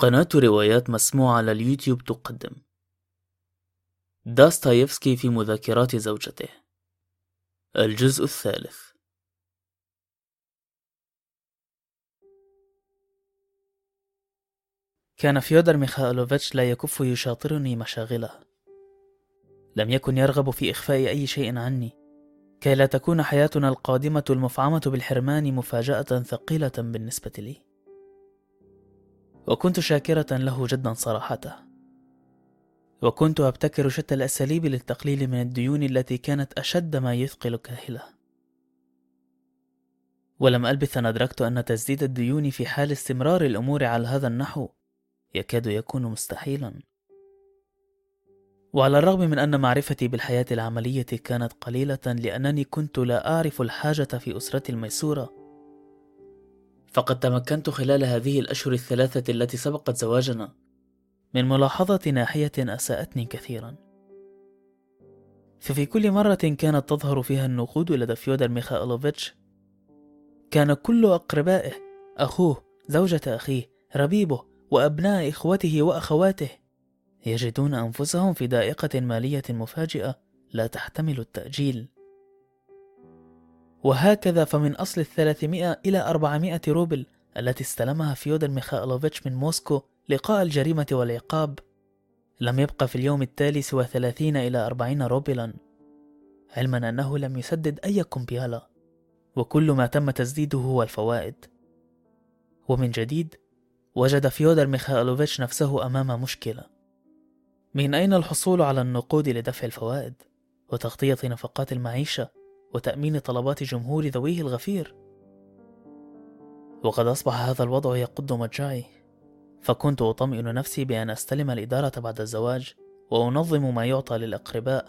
قناة روايات مسموعة على اليوتيوب تقدم. دوستويفسكي في مذكرات زوجته. الجزء الثالث. كان فيودر ميخائيلوفيتش لا يكف يشاطرني مشاغله. لم يكن يرغب في إخفاء أي شيء عني. كي لا تكون حياتنا القادمة المفعمة بالحرمان مفاجأة ثقيلة بالنسبة لي. وكنت شاكرة له جدا صراحته. وكنت أبتكر شتى الأساليب للتقليل من الديون التي كانت أشد ما يثقل كاهلة. ولم ألبث أن أدركت أن تسديد الديون في حال استمرار الأمور على هذا النحو يكاد يكون مستحيلا. وعلى الرغم من أن معرفتي بالحياة العملية كانت قليلة لأنني كنت لا أعرف الحاجة في أسرتي الميسورة. فقد تمكنت خلال هذه الأشهر الثلاثة التي سبقت زواجنا. من ملاحظة ناحية أساءتني كثيرا. ففي كل مرة كانت تظهر فيها النقود لدى فيودر ميخائيلوفيتش كان كل أقربائه أخوه زوجة أخيه ربيبه وأبناء إخوته وأخواته يجدون أنفسهم في ضائقة مالية مفاجئة لا تحتمل التأجيل. وهكذا فمن أصل الثلاثمائة إلى أربعمائة روبل التي استلمها فيودر ميخائيلوفيتش من موسكو لقاء الجريمة والعقاب. لم يبقى في اليوم التالي سوى ثلاثين إلى أربعين روبلا علما أنه لم يسدد أي كمبيالة وكل ما تم تسديده هو الفوائد. ومن جديد وجد فيودر ميخائيلوفيتش نفسه أمام مشكلة. من أين الحصول على النقود لدفع الفوائد وتغطية نفقات المعيشة؟ وتأمين طلبات جمهور ذويه الغفير. وقد أصبح هذا الوضع يقض مجاعي فكنت أطمئن نفسي بأن أستلم الإدارة بعد الزواج وأنظم ما يعطى للأقرباء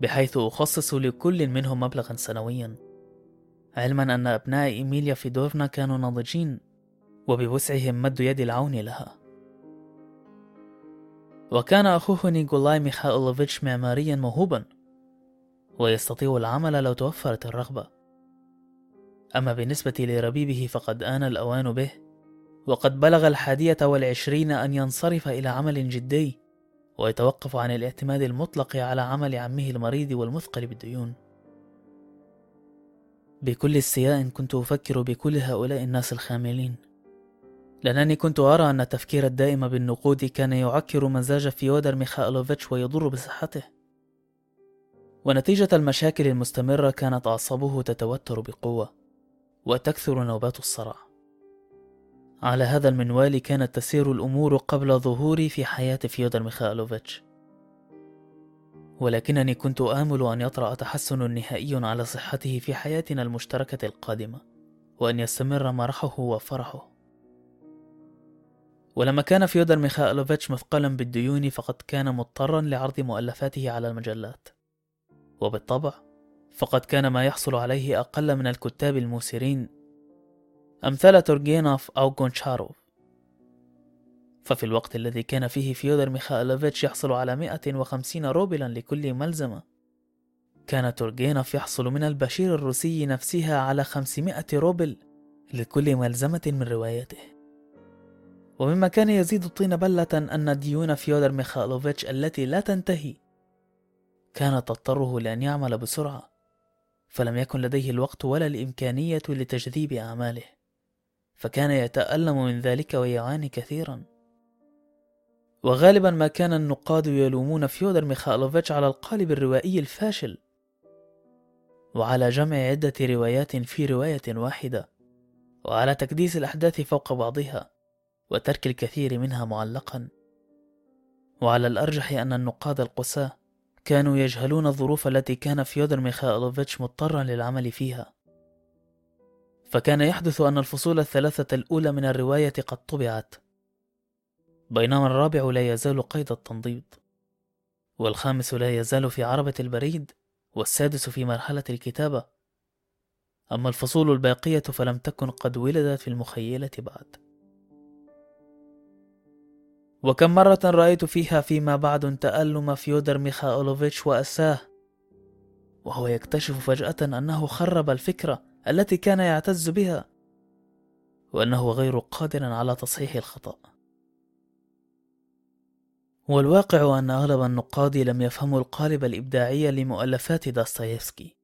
بحيث أخصص لكل منهم مبلغا سنويا. علما أن أبناء إيميليا فيدورنا كانوا ناضجين وبوسعهم مد يد العون لها. وكان أخوه نيكولاي ميخائيلوفيتش معماريا موهوبا. ويستطيع العمل لو توفرت الرغبة. أما بالنسبة لربيبه فقد آن الأوان به وقد بلغ الحادية والعشرين أن ينصرف إلى عمل جدي ويتوقف عن الاعتماد المطلق على عمل عمه المريض والمثقل بالديون. بكل استياء كنت أفكر بكل هؤلاء الناس الخاملين. لأنني كنت أرى أن التفكير الدائم بالنقود كان يعكر مزاج فيودر ميخائيلوفيتش ويضر بصحته. ونتيجة المشاكل المستمرة كانت أعصابه تتوتر بقوة وتكثر نوبات الصرع. على هذا المنوال كانت تسير الأمور قبل ظهوري في حياة فيودر ميخائيلوفيتش. ولكنني كنت آمل أن يطرأ تحسن نهائي على صحته في حياتنا المشتركة القادمة وأن يستمر مرحه وفرحه. ولما كان فيودر ميخائيلوفيتش مثقلا بالديون فقد كان مضطرا لعرض مؤلفاته على المجلات. وبالطبع فقد كان ما يحصل عليه أقل من الكتاب الموسرين أمثال تورجينوف أو غونشاروف ففي الوقت الذي كان فيه فيودر ميخائيلوفيتش يحصل على 150 روبلا لكل ملزمة كان تورجينوف يحصل من البشير الروسي نفسها على 500 روبل لكل ملزمة من روايته. ومما كان يزيد الطين بلة أن ديون فيودر ميخائيلوفيتش التي لا تنتهي كانت تضطره لأن يعمل بسرعة فلم يكن لديه الوقت ولا الإمكانية لتشذيب أعماله فكان يتألم من ذلك ويعاني كثيرا. وغالبا ما كان النقاد يلومون فيودر ميخائيلوفيتش على القالب الروائي الفاشل وعلى جمع عدة روايات في رواية واحدة وعلى تكديس الأحداث فوق بعضها وترك الكثير منها معلقا. وعلى الأرجح أن النقاد القساة كانوا يجهلون الظروف التي كان فيودر ميخائيلوفيتش مضطرا للعمل فيها. فكان يحدث أن الفصول الثلاثة الأولى من الرواية قد طبعت. بينما الرابع لا يزال قيد التنضيد. والخامس لا يزال في عربة البريد والسادس في مرحلة الكتابة. أما الفصول الباقية فلم تكن قد ولدت في المخيلة بعد. وكم مرة رأيت فيها فيما بعد تألم فيودر ميخائيلوفيتش وأساه. وهو يكتشف فجأة أنه خرب الفكرة التي كان يعتز بها وأنه غير قادر على تصحيح الخطأ. والواقع أن أغلب النقاد لم يفهموا القالب الإبداعي لمؤلفات داستايفسكي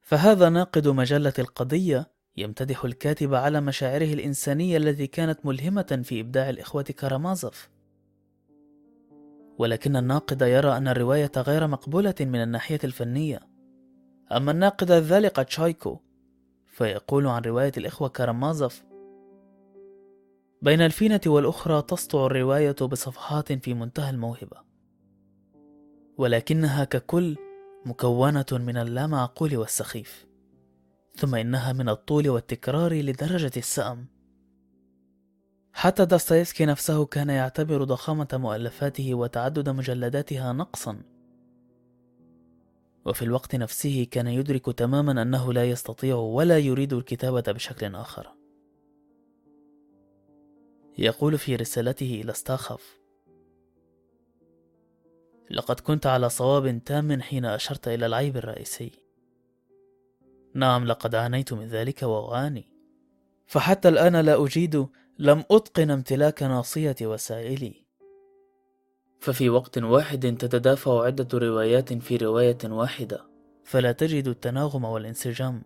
فهذا ناقد مجلة القضية يمتدح الكاتب على مشاعره الإنسانية التي كانت ملهمة في إبداع الإخوة كارامازوف ولكن الناقد يرى أن الرواية غير مقبولة من الناحية الفنية. أما الناقد الذلق تشايكو فيقول عن رواية الإخوة كارامازوف بين الفينة والأخرى تسطع الرواية بصفحات في منتهى الموهبة. ولكنها ككل مكونة من اللامعقول والسخيف. ثم إنها من الطول والتكرار لدرجة السأم حتى داستايفسكي نفسه كان يعتبر ضخامة مؤلفاته وتعدد مجلداتها نقصا. وفي الوقت نفسه كان يدرك تماما أنه لا يستطيع ولا يريد الكتابة بشكل آخر. يقول في رسالته إلى ستاخف لقد كنت على صواب تام حين أشرت إلى العيب الرئيسي. نعم لقد عانيت من ذلك وأعاني. فحتى الآن لا أجيد لم أتقن امتلاك ناصية وسائلي. ففي وقت واحد تتدافع عدة روايات في رواية واحدة. فلا تجد التناغم والانسجام.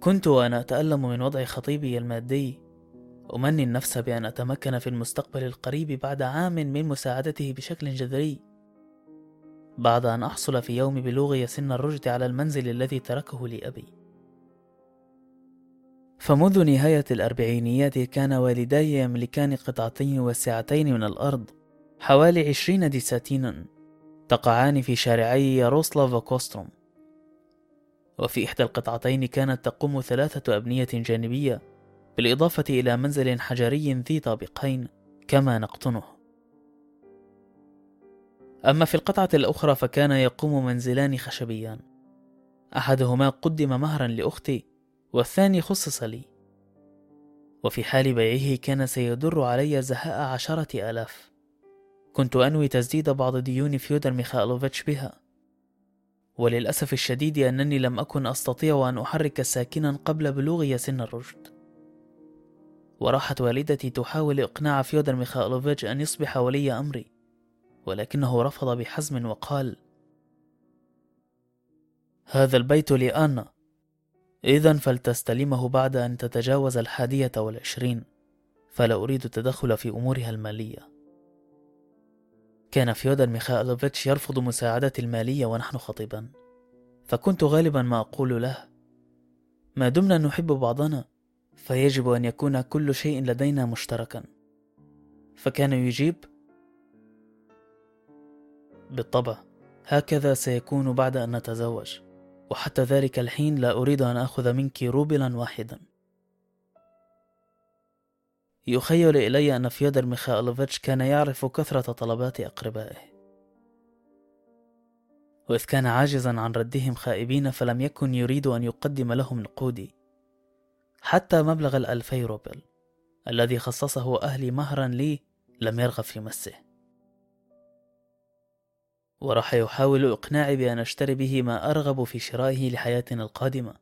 كنت وأنا أتألم من وضع خطيبي المادي. أمني النفس بأن أتمكن في المستقبل القريب بعد عام من مساعدته بشكل جذري. بعد أن أحصل في يوم بلوغي سن الرشد على المنزل الذي تركه لي أبي فمنذ نهاية الأربعينيات كان والداي يملكان قطعتين واسعتين من الأرض حوالي عشرين ديساتينا تقعان في شارعي ياروسلاف وكوستروم وفي إحدى القطعتين كانت تقوم ثلاثة أبنية جانبية بالإضافة إلى منزل حجري ذي طابقين كما نقطنه. أما في القطعة الأخرى فكان يقوم منزلان خشبيان. أحدهما قدم مهرا لأختي والثاني خصص لي. وفي حال بيعه كان سيدر علي زهاء عشرة آلاف. كنت أنوي تسديد بعض ديون فيودر ميخائيلوفيتش بها. وللأسف الشديد أنني لم أكن أستطيع أن أحرك ساكنا قبل بلوغي سن الرشد. وراحت والدتي تحاول إقناع فيودر ميخائيلوفيتش أن يصبح ولي أمري. ولكنه رفض بحزم وقال هذا البيت لآنا إذا فلتستلمه بعد أن تتجاوز الحادية والعشرين. فلا أريد التدخل في أمورها المالية. كان فيودر ميخائيلوفيتش يرفض مساعدتي المالية ونحن خطيبا. فكنت غالبا ما أقول له ما دمنا نحب بعضنا فيجب أن يكون كل شيء لدينا مشتركا. فكان يجيب بالطبع هكذا سيكون بعد أن نتزوج. وحتى ذلك الحين لا أريد أن أخذ منك روبلا واحدا. يخيل إلي أن فيودر ميخائيلوفيتش كان يعرف كثرة طلبات أقربائه. وإذ كان عاجزا عن ردهم خائبين فلم يكن يريد أن يقدم لهم نقودي. حتى مبلغ الألفي روبل الذي خصصه أهلي مهرا لي لم يرغب في مسه. وراح يحاول إقناعي بأن أشتري به ما أرغب في شرائه لحياتنا القادمة.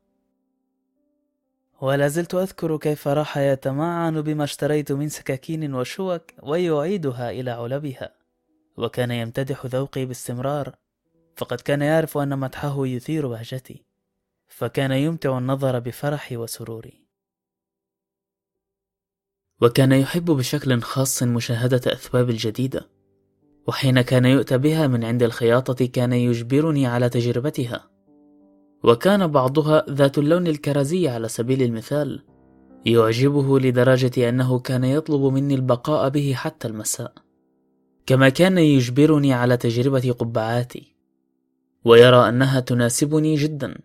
ولا زلت أذكر كيف راح يتمعن بما اشتريت من سكاكين وشوك ويعيدها إلى علبها. وكان يمتدح ذوقي باستمرار فقد كان يعرف أن مدحه يثير بهجتي فكان يمتع النظر بفرحي وسروري. وكان يحب بشكل خاص مشاهدة أثواب الجديدة. وحين كان يؤتى بها من عند الخياطة كان يجبرني على تجربتها. وكان بعضها ذات اللون الكرزي على سبيل المثال يعجبه لدرجة أنه كان يطلب مني البقاء به حتى المساء. كما كان يجبرني على تجربة قبعاتي. ويرى أنها تناسبني جدا.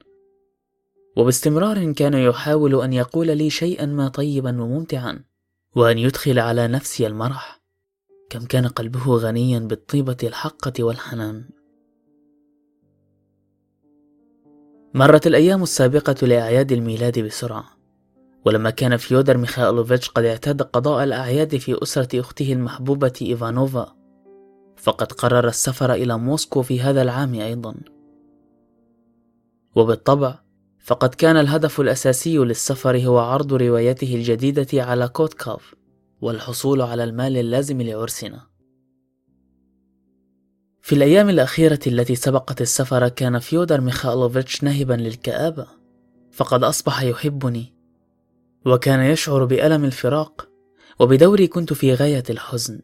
وباستمرار كان يحاول أن يقول لي شيئا ما طيبا وممتعا وأن يدخل على نفسي المرح. كم كان قلبه غنيا بالطيبة الحقة والحنان. مرت الأيام السابقة لأعياد الميلاد بسرعة ولما كان فيودر ميخائيلوفيتش قد اعتاد قضاء الأعياد في أسرة أخته المحبوبة إيفانوفا فقد قرر السفر إلى موسكو في هذا العام أيضا. وبالطبع فقد كان الهدف الأساسي للسفر هو عرض روايته الجديدة على كاتكوف. والحصول على المال اللازم لعرسنا. في الأيام الأخيرة التي سبقت السفر كان فيودر ميخائيلوفيتش نهبا للكآبة فقد أصبح يحبني وكان يشعر بألم الفراق وبدوري كنت في غاية الحزن.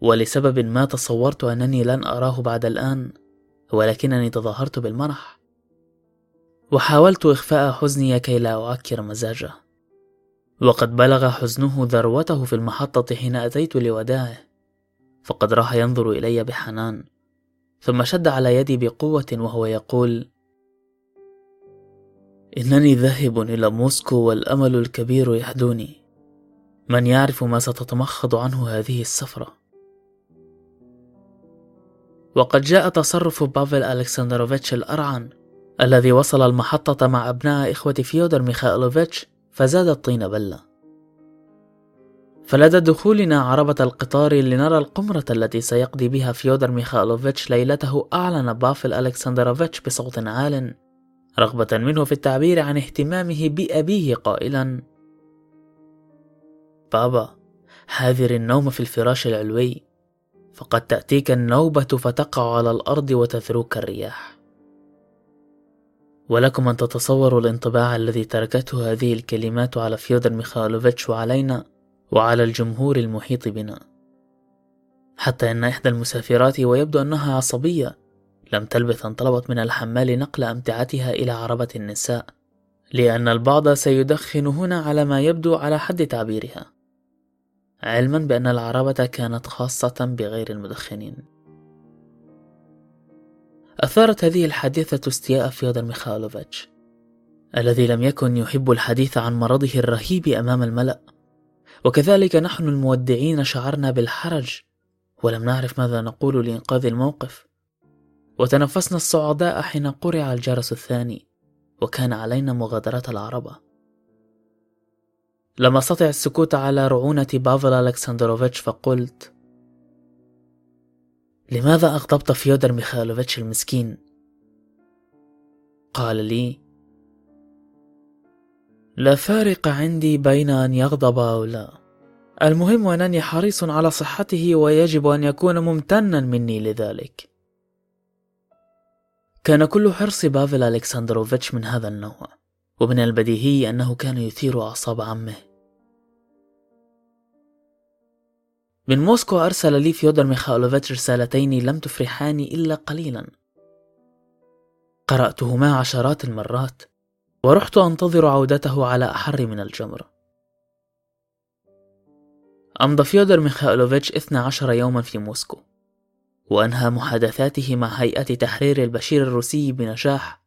ولسبب ما تصورت أنني لن أراه بعد الآن ولكنني تظاهرت بالمرح وحاولت إخفاء حزني كي لا أعكر مزاجه. وقد بلغ حزنه ذروته في المحطة حين أتيت لوداعه فقد راح ينظر إلي بحنان ثم شد على يدي بقوة وهو يقول إنني ذاهب إلى موسكو والأمل الكبير يحدوني من يعرف ما ستتمخض عنه هذه السفرة. وقد جاء تصرف بافل ألكسندروفيتش الأرعن الذي وصل المحطة مع أبناء إخوة فيودر ميخائيلوفيتش فزاد الطين بلة. فلدى دخولنا عربة القطار لنرى القمرة التي سيقضي بها فيودر ميخائيلوفيتش ليلته أعلن بافل ألكسندروفيتش بصوت عال رغبة منه في التعبير عن اهتمامه بأبيه قائلا. بابا حاذر النوم في الفراش العلوي فقد تأتيك النوبة فتقع على الأرض وتذروك الرياح. ولكم أن تتصوروا الانطباع الذي تركته هذه الكلمات على فيودر ميخائيلوفيتش وعلينا وعلى الجمهور المحيط بنا. حتى أن إحدى المسافرات ويبدو أنها عصبية لم تلبث أن طلبت من الحمال نقل أمتعتها إلى عربة النساء لأن البعض سيدخن هنا على ما يبدو على حد تعبيرها علما بأن العربة كانت خاصة بغير المدخنين. أثارت هذه الحادثة استياء فيودر ميخائيلوفيتش الذي لم يكن يحب الحديث عن مرضه الرهيب أمام الملأ. وكذلك نحن المودعين شعرنا بالحرج ولم نعرف ماذا نقول لإنقاذ الموقف. وتنفسنا الصعداء حين قرع الجرس الثاني وكان علينا مغادرة العربة. لم أستطع السكوت على رعونة بافل ألكسندروفيتش فقلت لماذا أغضبت فيودر ميخائيلوفيتش المسكين؟ قال لي لا فارق عندي بين أن يغضب أو لا. المهم أنني حريص على صحته ويجب أن يكون ممتنا مني لذلك. كان كل حرص بافل ألكسندروفيتش من هذا النوع ومن البديهي أنه كان يثير أعصاب عمه. من موسكو أرسل لي فيودر ميخائيلوفيتش رسالتين لم تفرحاني إلا قليلا. قرأتهما عشرات المرات ورحت أنتظر عودته على أحر من الجمر. أمضى فيودر ميخائيلوفيتش 12 يوما في موسكو وأنهى محادثاته مع هيئة تحرير البشير الروسي بنجاح.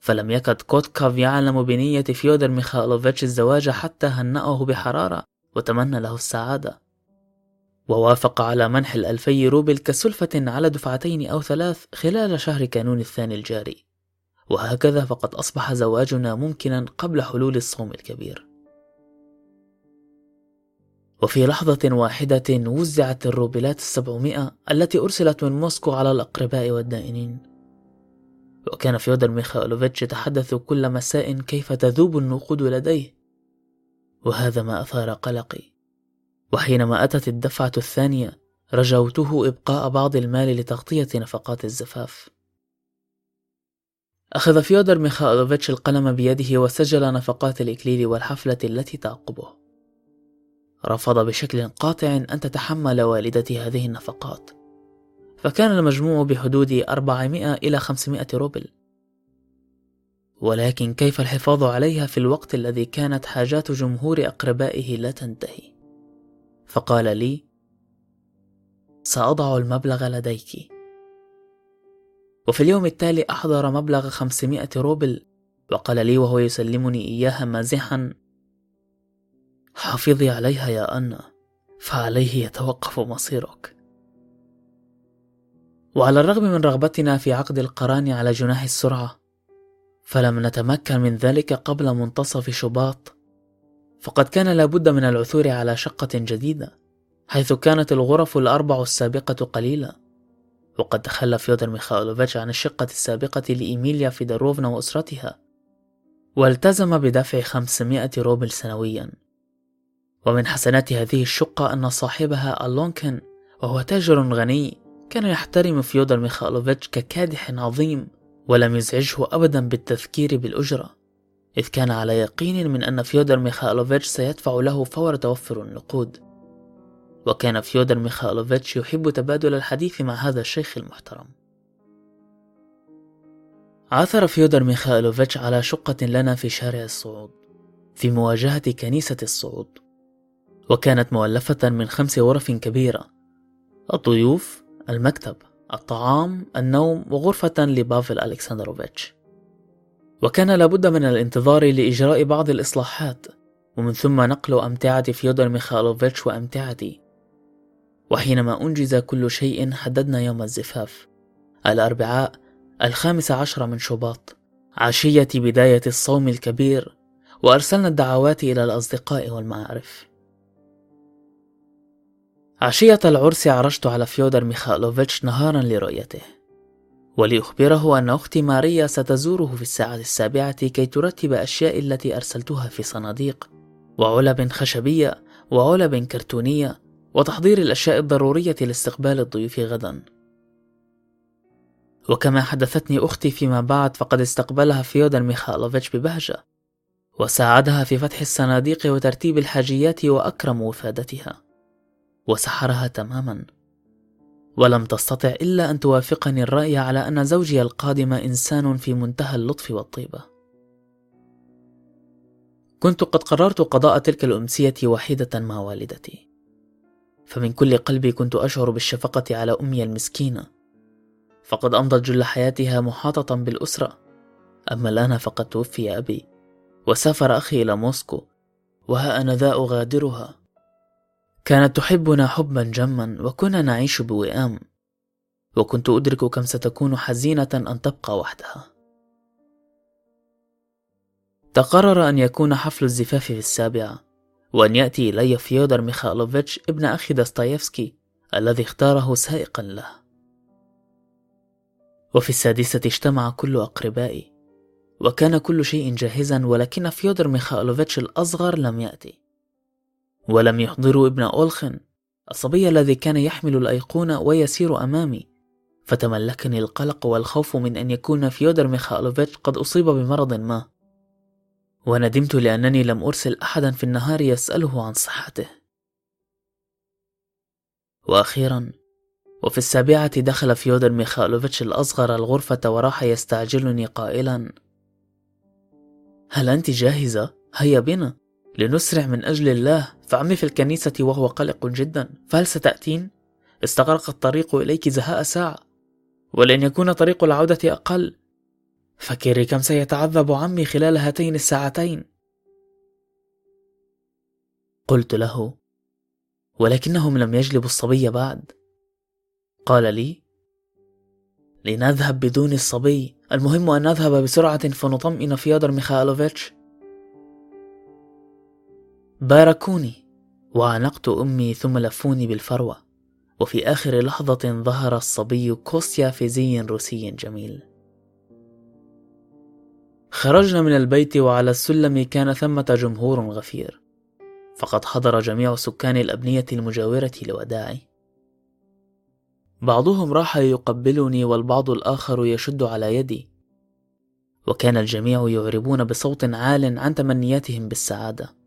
فلم يكد كاتكوف يعلم بنية فيودر ميخائيلوفيتش الزواج حتى هنأه بحرارة وتمنى له السعادة. ووافق على منح الألفي روبل كسلفة على دفعتين أو ثلاث خلال شهر كانون الثاني الجاري. وهكذا فقد أصبح زواجنا ممكنا قبل حلول الصوم الكبير. وفي لحظة واحدة وزعت الروبلات السبعمائة التي أرسلت من موسكو على الأقرباء والدائنين. وكان فيودر ميخائيلوفيتش يتحدث كل مساء كيف تذوب النقود لديه. وهذا ما أثار قلقي. وحينما أتت الدفعة الثانية رجوته إبقاء بعض المال لتغطية نفقات الزفاف. أخذ فيودر ميخائيلوفيتش القلم بيده وسجل نفقات الإكليل والحفلة التي تعقبه. رفض بشكل قاطع أن تتحمل والدتي هذه النفقات. فكان المجموع بحدود 400 إلى 500 روبل. ولكن كيف الحفاظ عليها في الوقت الذي كانت حاجات جمهور أقربائه لا تنتهي؟ فقال لي سأضع المبلغ لديك. وفي اليوم التالي أحضر مبلغ 500 روبل وقال لي وهو يسلمني إياها مازحا حافظي عليها يا أنا فعليه يتوقف مصيرك. وعلى الرغم من رغبتنا في عقد القران على جناح السرعة فلم نتمكن من ذلك قبل منتصف شباط فقد كان لابد من العثور على شقة جديدة حيث كانت الغرف الأربع السابقة قليلة. وقد تخلى فيودر ميخائيلوفيتش عن الشقة السابقة لإيميليا فيدروفنا وأسرتها والتزم بدفع 500 روبل سنويا. ومن حسنات هذه الشقة أن صاحبها ألونكن وهو تاجر غني كان يحترم فيودر ميخائيلوفيتش ككادح عظيم ولم يزعجه أبدا بالتذكير بالأجرة. إذ كان على يقين من أن فيودر ميخائيلوفيتش سيدفع له فور توفر النقود. وكان فيودر ميخائيلوفيتش يحب تبادل الحديث مع هذا الشيخ المحترم. عثر فيودر ميخائيلوفيتش على شقة لنا في شارع الصعود في مواجهة كنيسة الصعود. وكانت مؤلفة من خمس غرف كبيرة الضيوف المكتب الطعام النوم وغرفة لبافل ألكسندروفيتش. وكان لابد من الانتظار لإجراء بعض الإصلاحات ومن ثم نقل أمتعة فيودر ميخائيلوفيتش وأمتعتي. وحينما أنجز كل شيء حددنا يوم الزفاف الأربعاء الخامس عشر من شباط عشية بداية الصوم الكبير وأرسلنا الدعوات إلى الأصدقاء والمعارف. عشية العرس عرجت على فيودر ميخائيلوفيتش نهارا لرؤيته. ولأخبره أن أختي ماريا ستزوره في الساعة السابعة كي ترتب أشيائي التي أرسلتها في صناديق وعلب خشبية وعلب كرتونية وتحضير الأشياء الضرورية لاستقبال الضيوف غدا. وكما حدثتني أختي فيما بعد فقد استقبلها فيودر ميخائيلوفيتش ببهجة وساعدها في فتح الصناديق وترتيب الحاجيات وأكرم وفادتها وسحرها تماما. ولم تستطع إلا أن توافقني الرأي على أن زوجي القادم إنسان في منتهى اللطف والطيبة. كنت قد قررت قضاء تلك الأمسية وحيدة مع والدتي. فمن كل قلبي كنت أشعر بالشفقة على أمي المسكينة. فقد أمضت جل حياتها محاطة بالأسرة. أما الآن فقد توفي أبي وسافر أخي إلى موسكو وها أنا ذا أغادرها. كانت تحبنا حبا جما وكنا نعيش بوئام. وكنت أدرك كم ستكون حزينة أن تبقى وحدها. تقرر أن يكون حفل الزفاف في السابعة وأن يأتي إلي فيودر ميخائيلوفيتش ابن أخي داستايفسكي الذي اختاره سائقا له. وفي السادسة اجتمع كل أقربائي وكان كل شيء جاهزا ولكن فيودر ميخائيلوفيتش الأصغر لم يأتي. ولم يحضروا ابن أولخن الصبي الذي كان يحمل الأيقونة ويسير أمامي. فتملكني القلق والخوف من أن يكون فيودر ميخائيلوفيتش قد أصيب بمرض ما. وندمت لأنني لم أرسل أحدا في النهار يسأله عن صحته. وأخيرا وفي السابعة دخل فيودر ميخائيلوفيتش الأصغر الغرفة وراح يستعجلني قائلا هل أنت جاهزة؟ هيا بنا. لنسرع من أجل الله فعمي في الكنيسة وهو قلق جدا. فهل ستأتين؟ استغرق الطريق إليك زهاء ساعة. ولن يكون طريق العودة أقل. فكري كم سيتعذب عمي خلال هاتين الساعتين. قلت له ولكنهم لم يجلبوا الصبي بعد. قال لي لنذهب بدون الصبي. المهم أن نذهب بسرعة فنطمئن فيودر ميخائيلوفيتش. باركوني وعانقت أمي ثم لفوني بالفروة. وفي آخر لحظة ظهر الصبي كوستيا في زي روسي جميل. خرجنا من البيت وعلى السلم كان ثمة جمهور غفير. فقد حضر جميع سكان الأبنية المجاورة لوداعي. بعضهم راح يقبلني والبعض الآخر يشد على يدي. وكان الجميع يعربون بصوت عال عن تمنياتهم بالسعادة.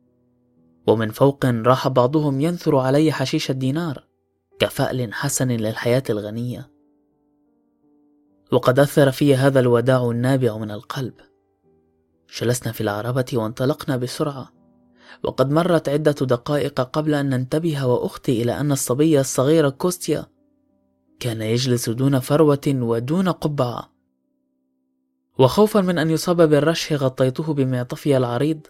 ومن فوق راح بعضهم ينثر علي حشيش الدينار كفأل حسن للحياة الغنية. وقد أثر في هذا الوداع النابع من القلب. جلسنا في العربة وانطلقنا بسرعة. وقد مرت عدة دقائق قبل أن ننتبه وأختي إلى أن الصبي الصغير كوستيا كان يجلس دون فروة ودون قبعة. وخوفا من أن يصاب بالرشح غطيته بمعطفي العريض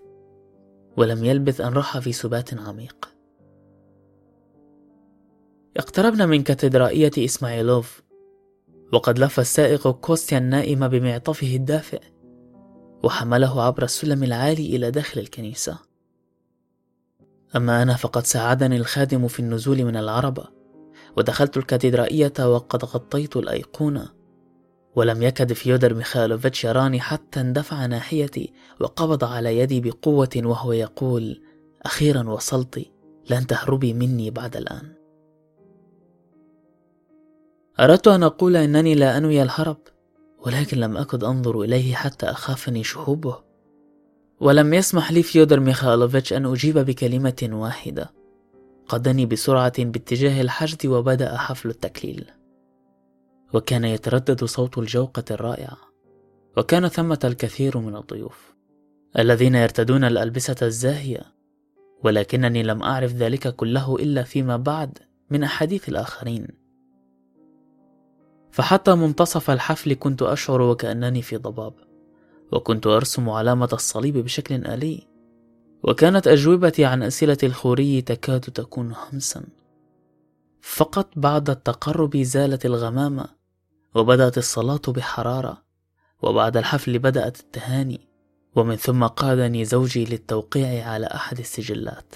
ولم يلبث أن راح في سبات عميق. اقتربنا من كاتدرائية إسماعيلوف وقد لف السائق كوستيا النائم بمعطفه الدافئ وحمله عبر السلم العالي إلى داخل الكنيسة. أما أنا فقد ساعدني الخادم في النزول من العربة ودخلت الكاتدرائية وقد غطيت الأيقونة. ولم يكد فيودر ميخائيلوفيتش يراني حتى اندفع ناحيتي وقبض على يدي بقوة وهو يقول أخيرا وصلت لن تهربي مني بعد الآن. أردت أن أقول إنني لا أنوي الهرب ولكن لم أكد أنظر إليه حتى أخافني شهوبه. ولم يسمح لي فيودر ميخائيلوفيتش أن أجيب بكلمة واحدة. قادني بسرعة باتجاه الحشد وبدأ حفل التكليل. وكان يتردد صوت الجوقة الرائعة. وكان ثمة الكثير من الضيوف الذين يرتدون الألبسة الزاهية. ولكنني لم أعرف ذلك كله إلا فيما بعد من أحاديث الآخرين. فحتى منتصف الحفل كنت أشعر وكأنني في ضباب وكنت أرسم علامة الصليب بشكل آلي. وكانت أجوبتي عن أسئلة الخوري تكاد تكون همسا. فقط بعد التقرب زالت الغمامة وبدأت الصلاة بحرارة وبعد الحفل بدأت التهاني ومن ثم قادني زوجي للتوقيع على أحد السجلات.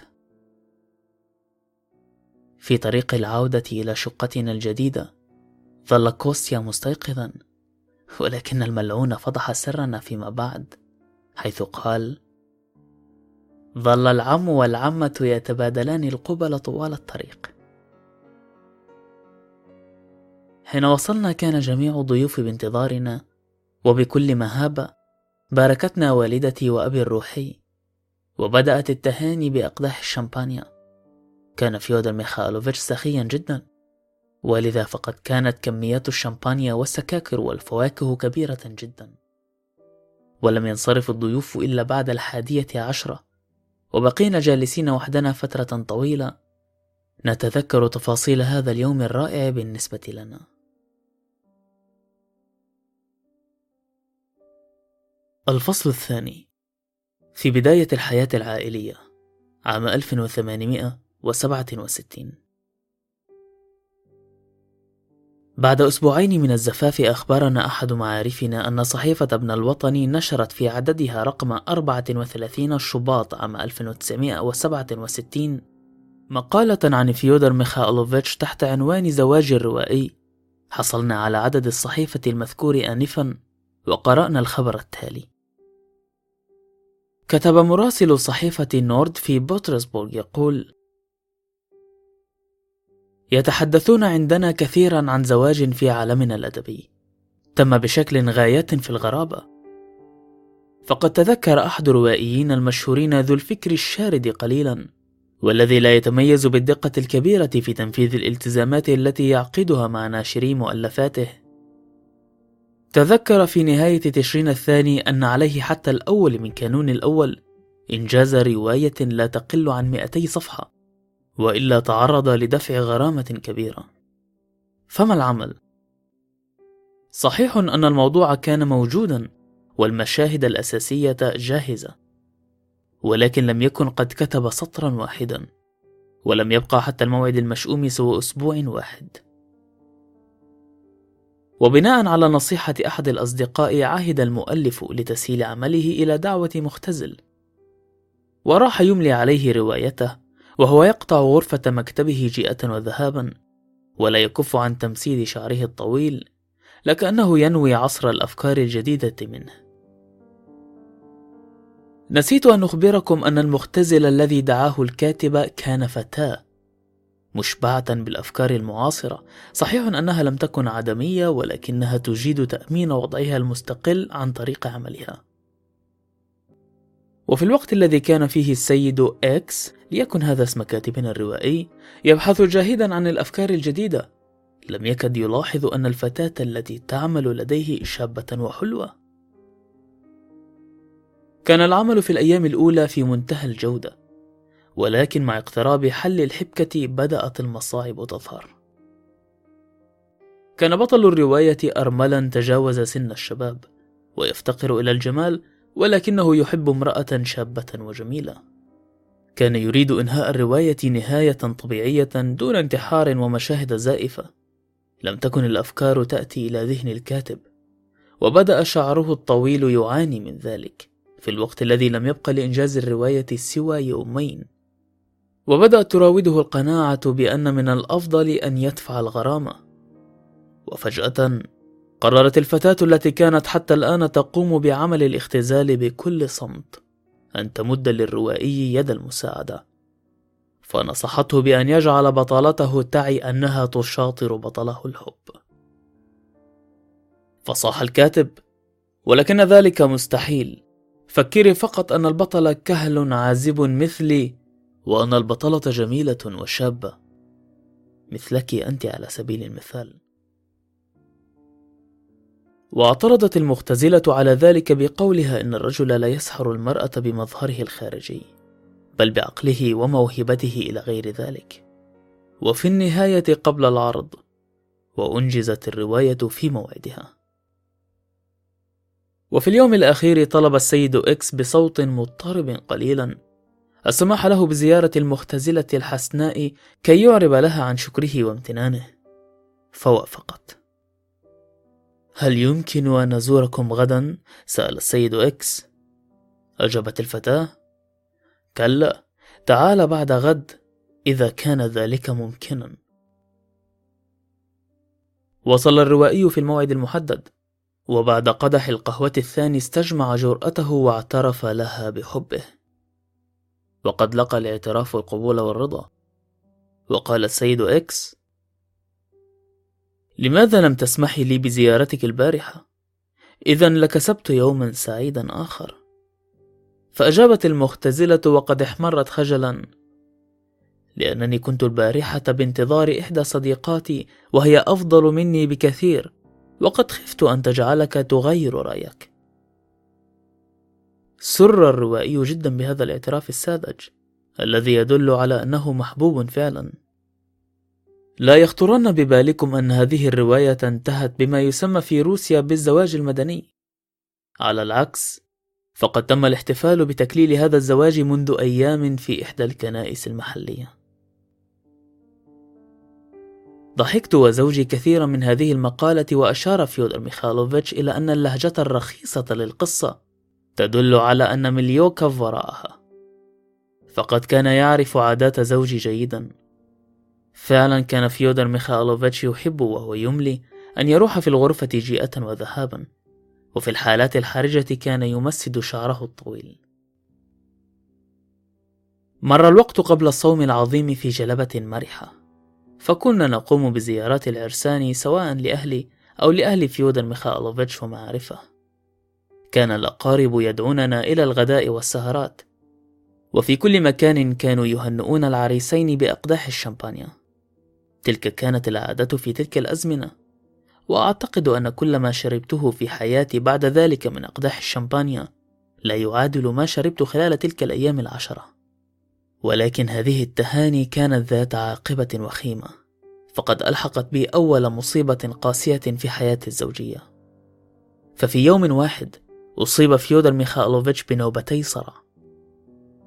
في طريق العودة إلى شقتنا الجديدة ظل كوستيا مستيقظا ولكن الملعون فضح سرنا فيما بعد حيث قال ظل العم والعمة يتبادلان القبل طوال الطريق. حين وصلنا كان جميع الضيوف بانتظارنا وبكل مهابة باركتنا والدتي وأبي الروحي وبدأت التهاني بأقداح الشمبانيا كان فيودر ميخائيلوفيتش سخيا جدا ولذا فقد كانت كميات الشمبانيا والسكاكر والفواكه كبيرة جدا. ولم ينصرف الضيوف إلا بعد الحادية عشرة وبقينا جالسين وحدنا فترة طويلة. نتذكر تفاصيل هذا اليوم الرائع بالنسبة لنا. الفصل الثاني. في بداية الحياة العائلية عام 1867 بعد أسبوعين من الزفاف أخبرنا أحد معارفنا أن صحيفة ابن الوطن نشرت في عددها رقم 34 شباط عام 1967 مقالة عن فيودر ميخائيلوفيتش تحت عنوان زواج الروائي. حصلنا على عدد الصحيفة المذكور آنفا وقرأنا الخبر التالي. كتب مراسل صحيفة نورد في بطرسبورغ يقول يتحدثون عندنا كثيرا عن زواج في عالمنا الأدبي تم بشكل غاية في الغرابة. فقد تذكر أحد الروائيين المشهورين ذو الفكر الشارد قليلا والذي لا يتميز بالدقة الكبيرة في تنفيذ الالتزامات التي يعقدها مع ناشري مؤلفاته. تذكر في نهاية تشرين الثاني أن عليه حتى الأول من كانون الأول إنجاز رواية لا تقل عن 200 صفحة وإلا تعرض لدفع غرامة كبيرة فما العمل؟ صحيح أن الموضوع كان موجودا والمشاهد الأساسية جاهزة ولكن لم يكن قد كتب سطرا واحدا ولم يبقى حتى الموعد المشؤوم سوى أسبوع واحد وبناء على نصيحة أحد الأصدقاء عهد المؤلف لتسهيل عمله إلى دعوة مختزل. وراح يملي عليه روايته وهو يقطع غرفة مكتبه جيئة وذهابا ولا يكف عن تمسيد شعره الطويل لكأنه ينوي عصر الأفكار الجديدة منه. نسيت أن أخبركم أن المختزل الذي دعاه الكاتب كان فتاة. مشبعة بالأفكار المعاصرة. صحيح أنها لم تكن عدمية ولكنها تجيد تأمين وضعها المستقل عن طريق عملها. وفي الوقت الذي كان فيه السيد إكس ليكن هذا اسم كاتبنا الروائي يبحث جاهدا عن الأفكار الجديدة. لم يكد يلاحظ أن الفتاة التي تعمل لديه شابة وحلوة. كان العمل في الأيام الأولى في منتهى الجودة. ولكن مع اقتراب حل الحبكة بدأت المصاعب تظهر. كان بطل الرواية أرملا تجاوز سن الشباب ويفتقر إلى الجمال ولكنه يحب امرأة شابة وجميلة. كان يريد إنهاء الرواية نهاية طبيعية دون انتحار ومشاهد زائفة. لم تكن الأفكار تأتي إلى ذهن الكاتب وبدأ شعره الطويل يعاني من ذلك. في الوقت الذي لم يبق لإنجاز الرواية سوى يومين وبدأت تراوده القناعة بأن من الأفضل أن يدفع الغرامة. وفجأة قررت الفتاة التي كانت حتى الآن تقوم بعمل الاختزال بكل صمت أن تمد للروائي يد المساعدة. فنصحته بأن يجعل بطلته تعي أنها تشاطر بطله الحب. فصاح الكاتب ولكن ذلك مستحيل. فكري فقط أن البطل كهل عازب مثلي وأن البطلة جميلة وشابة. مثلك أنت على سبيل المثال. واعترضت المختزلة على ذلك بقولها إن الرجل لا يسحر المرأة بمظهره الخارجي بل بعقله وموهبته إلى غير ذلك. وفي النهاية قبل العرض وأنجزت الرواية في موعدها. وفي اليوم الأخير طلب السيد إكس بصوت مضطرب قليلا السماح له بزيارة المختزلة الحسناء كي يعرب لها عن شكره وامتنانه. فوافقت. هل يمكن أن نزوركم غدا؟ سأل السيد إكس. أجابت الفتاة. كلا تعال بعد غد إذا كان ذلك ممكنا. وصل الروائي في الموعد المحدد. وبعد قدح القهوة الثاني استجمع جرأته واعترف لها بحبه. وقد لقى الاعتراف القبول والرضا. وقال السيد إكس لماذا لم تسمحي لي بزيارتك البارحة؟ إذا لكسبت يوما سعيدا آخر. فأجابت المختزلة وقد احمرت خجلا لأنني كنت البارحة بانتظار إحدى صديقاتي وهي أفضل مني بكثير وقد خفت أن تجعلك تغير رأيك. سر الروائي جدا بهذا الاعتراف الساذج الذي يدل على أنه محبوب فعلا. لا يخطرن ببالكم أن هذه الرواية انتهت بما يسمى في روسيا بالزواج المدني. على العكس فقد تم الاحتفال بتكليل هذا الزواج منذ أيام في إحدى الكنائس المحلية. ضحكت وزوجي كثيرا من هذه المقالة وأشار فيودر ميخائيلوفيتش إلى أن اللهجة الرخيصة للقصة تدل على أن مليوكوف وراءها. فقد كان يعرف عادات زوجي جيدا. فعلا كان فيودر ميخائيلوفيتش يحب وهو يملي أن يروح في الغرفة جيئة وذهابا وفي الحالات الحرجة كان يمسد شعره الطويل. مر الوقت قبل الصوم العظيم في جلبة مرحة فكنا نقوم بزيارات العرسان سواء لأهلي أو لأهل فيودر ميخائيلوفيتش ومعارفه. كان الأقارب يدعوننا إلى الغداء والسهرات. وفي كل مكان كانوا يهنئون العريسين بأقداح الشمبانيا تلك كانت العادة في تلك الأزمنة. وأعتقد أن كل ما شربته في حياتي بعد ذلك من أقداح الشمبانيا لا يعادل ما شربت خلال تلك الأيام العشرة. ولكن هذه التهاني كانت ذات عاقبة وخيمة. فقد ألحقت بي أول مصيبة قاسية في حياتي الزوجية. ففي يوم واحد أصيب فيودر ميخائيلوفيتش بنوبتي صرع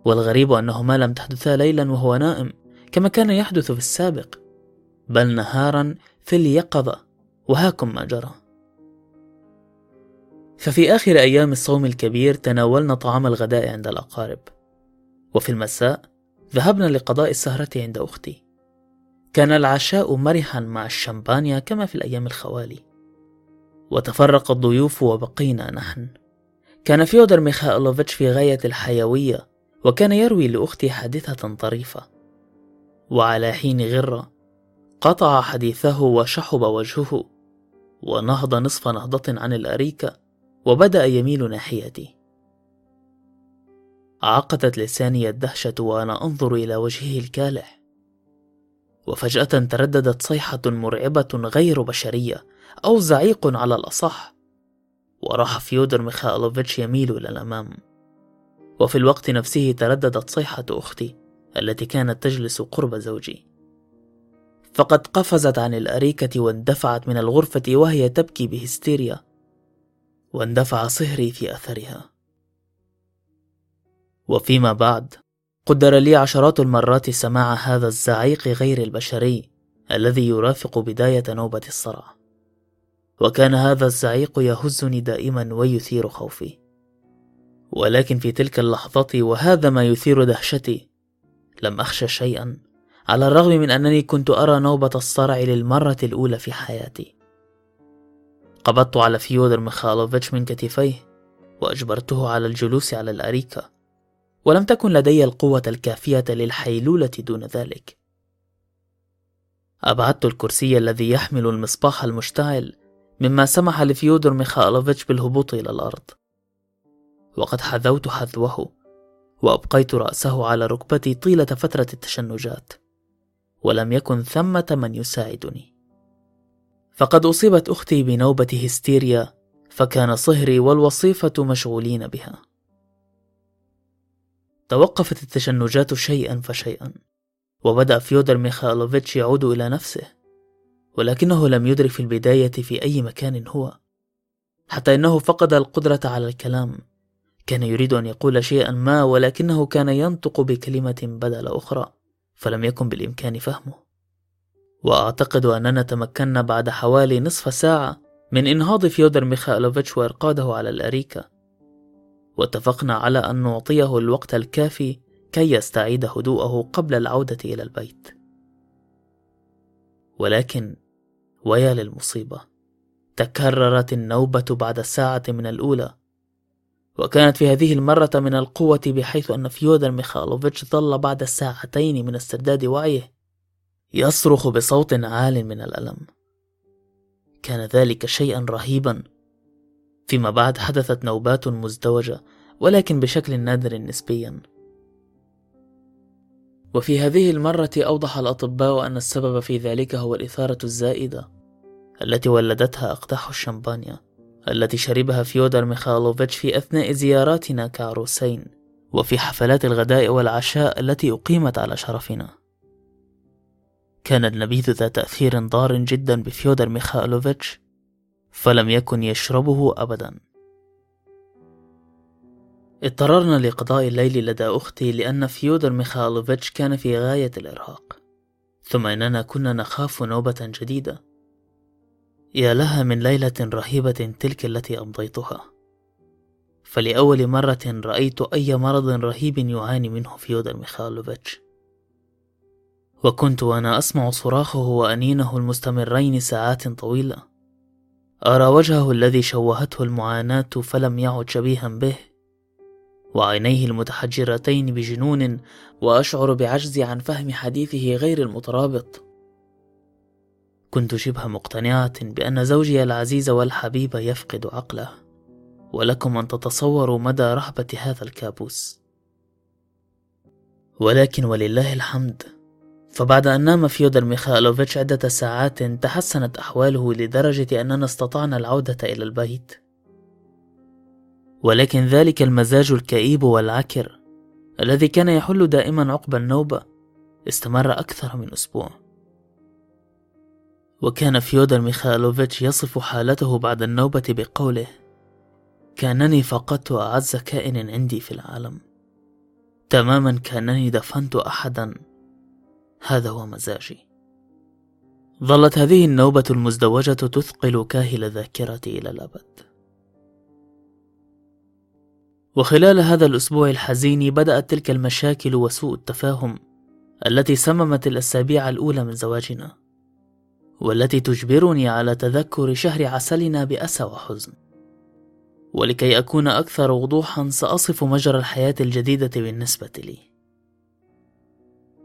والغريب أنهما لم تحدثا ليلا وهو نائم كما كان يحدث في السابق بل نهارا في اليقظة وهاكم ما جرى. ففي آخر أيام الصوم الكبير تناولنا طعام الغداء عند الأقارب. وفي المساء ذهبنا لقضاء السهرة عند أختي. كان العشاء مرحا مع الشمبانيا كما في الأيام الخوالي. وتفرق الضيوف وبقينا نحن. كان فيودر ميخائيلوفيتش في غاية الحيوية وكان يروي لأختي حادثة طريفة. وعلى حين غرة قطع حديثه وشحب وجهه ونهض نصف نهضة عن الأريكة وبدأ يميل ناحيتي عقدت لساني الدهشة وأنا أنظر إلى وجهه الكالح. وفجأة ترددت صيحة مرعبة غير بشرية أو زعيق على الأصح وراح فيودر ميخائيلوفيتش يميل إلى الأمام. وفي الوقت نفسه ترددت صيحة أختي التي كانت تجلس قرب زوجي. فقد قفزت عن الأريكة واندفعت من الغرفة وهي تبكي بهستيريا. واندفع صهري في أثرها. وفيما بعد قدر لي عشرات المرات سماع هذا الزعيق غير البشري الذي يرافق بداية نوبة الصرع. وكان هذا الزعيق يهزني دائما ويثير خوفي. ولكن في تلك اللحظة وهذا ما يثير دهشتي لم أخشى شيئا على الرغم من أنني كنت أرى نوبة الصرع للمرة الأولى في حياتي. قبضت على فيودر ميخالوفيتش من كتفيه وأجبرته على الجلوس على الأريكة ولم تكن لدي القوة الكافية للحيلولة دون ذلك. أبعدت الكرسي الذي يحمل المصباح المشتعل مما سمح لفيودر ميخائيلوفيتش بالهبوط إلى الأرض. وقد حذوت حذوه وأبقيت رأسه على ركبتي طيلة فترة التشنجات ولم يكن ثمة من يساعدني. فقد أصيبت أختي بنوبة هستيريا فكان صهري والوصيفة مشغولين بها. توقفت التشنجات شيئا فشيئا وبدأ فيودر ميخائيلوفيتش يعود إلى نفسه. ولكنه لم يدرك في البداية في أي مكان هو. حتى إنه فقد القدرة على الكلام. كان يريد أن يقول شيئا ما ولكنه كان ينطق بكلمة بدل أخرى فلم يكن بالإمكان فهمه. وأعتقد أننا تمكنا بعد حوالي نصف ساعة من إنهاض فيودر ميخائيلوفيتش وإرقاده على الأريكة. واتفقنا على أن نعطيه الوقت الكافي كي يستعيد هدوءه قبل العودة إلى البيت. ولكن ويا للمصيبة. تكررت النوبة بعد الساعة من الأولى. وكانت في هذه المرة من القوة بحيث أن فيودر ميخالوفيتش ظل بعد الساعتين من استرداد وعيه يصرخ بصوت عال من الألم. كان ذلك شيئا رهيبا. فيما بعد حدثت نوبات مزدوجة ولكن بشكل نادر نسبيا. وفي هذه المرة أوضح الأطباء أن السبب في ذلك هو الإثارة الزائدة. التي ولدتها أقداح الشمبانيا التي شربها فيودر ميخالوفيتش في أثناء زياراتنا كعروسين وفي حفلات الغداء والعشاء التي أقيمت على شرفنا. كان النبيذ ذا تأثير ضار جدا بفيودر ميخائيلوفيتش فلم يكن يشربه أبدا. اضطررنا لقضاء الليل لدى أختي لأن فيودر ميخائيلوفيتش كان في غاية الإرهاق ثم إننا كنا نخاف نوبة جديدة. يا لها من ليلة رهيبة تلك التي أمضيتها. فلأول مرة رأيت أي مرض رهيب يعاني منه فيودر ميخائيلوفيتش وكنت وأنا أسمع صراخه وأنينه المستمرين ساعات طويلة. أرى وجهه الذي شوهته المعاناة فلم يعد شبيها به. وعينيه المتحجرتين بجنون وأشعر بعجزي عن فهم حديثه غير المترابط. كنت شبه مقتنعة بأن زوجي العزيز والحبيب يفقد عقله ولكم أن تتصوروا مدى رهبة هذا الكابوس. ولكن ولله الحمد فبعد أن نام فيودر ميخائيلوفيتش عدة ساعات تحسنت أحواله لدرجة أننا استطعنا العودة إلى البيت. ولكن ذلك المزاج الكئيب والعكر الذي كان يحل دائما عقب النوبة استمر أكثر من أسبوع. وكان فيودر ميخائيلوفيتش يصف حالته بعد النوبة بقوله كأنني فقدت أعز كائن عندي في العالم. تماما كأنني دفنت أحدا. هذا هو مزاجي. ظلت هذه النوبة المزدوجة تثقل كاهل ذاكرتي إلى الأبد. وخلال هذا الأسبوع الحزين بدأت تلك المشاكل وسوء التفاهم التي سممت الأسابيع الأولى من زواجنا. والتي تجبرني على تذكر شهر عسلنا بأسى وحزن. ولكي أكون أكثر وضوحا سأصف مجرى الحياة الجديدة بالنسبة لي.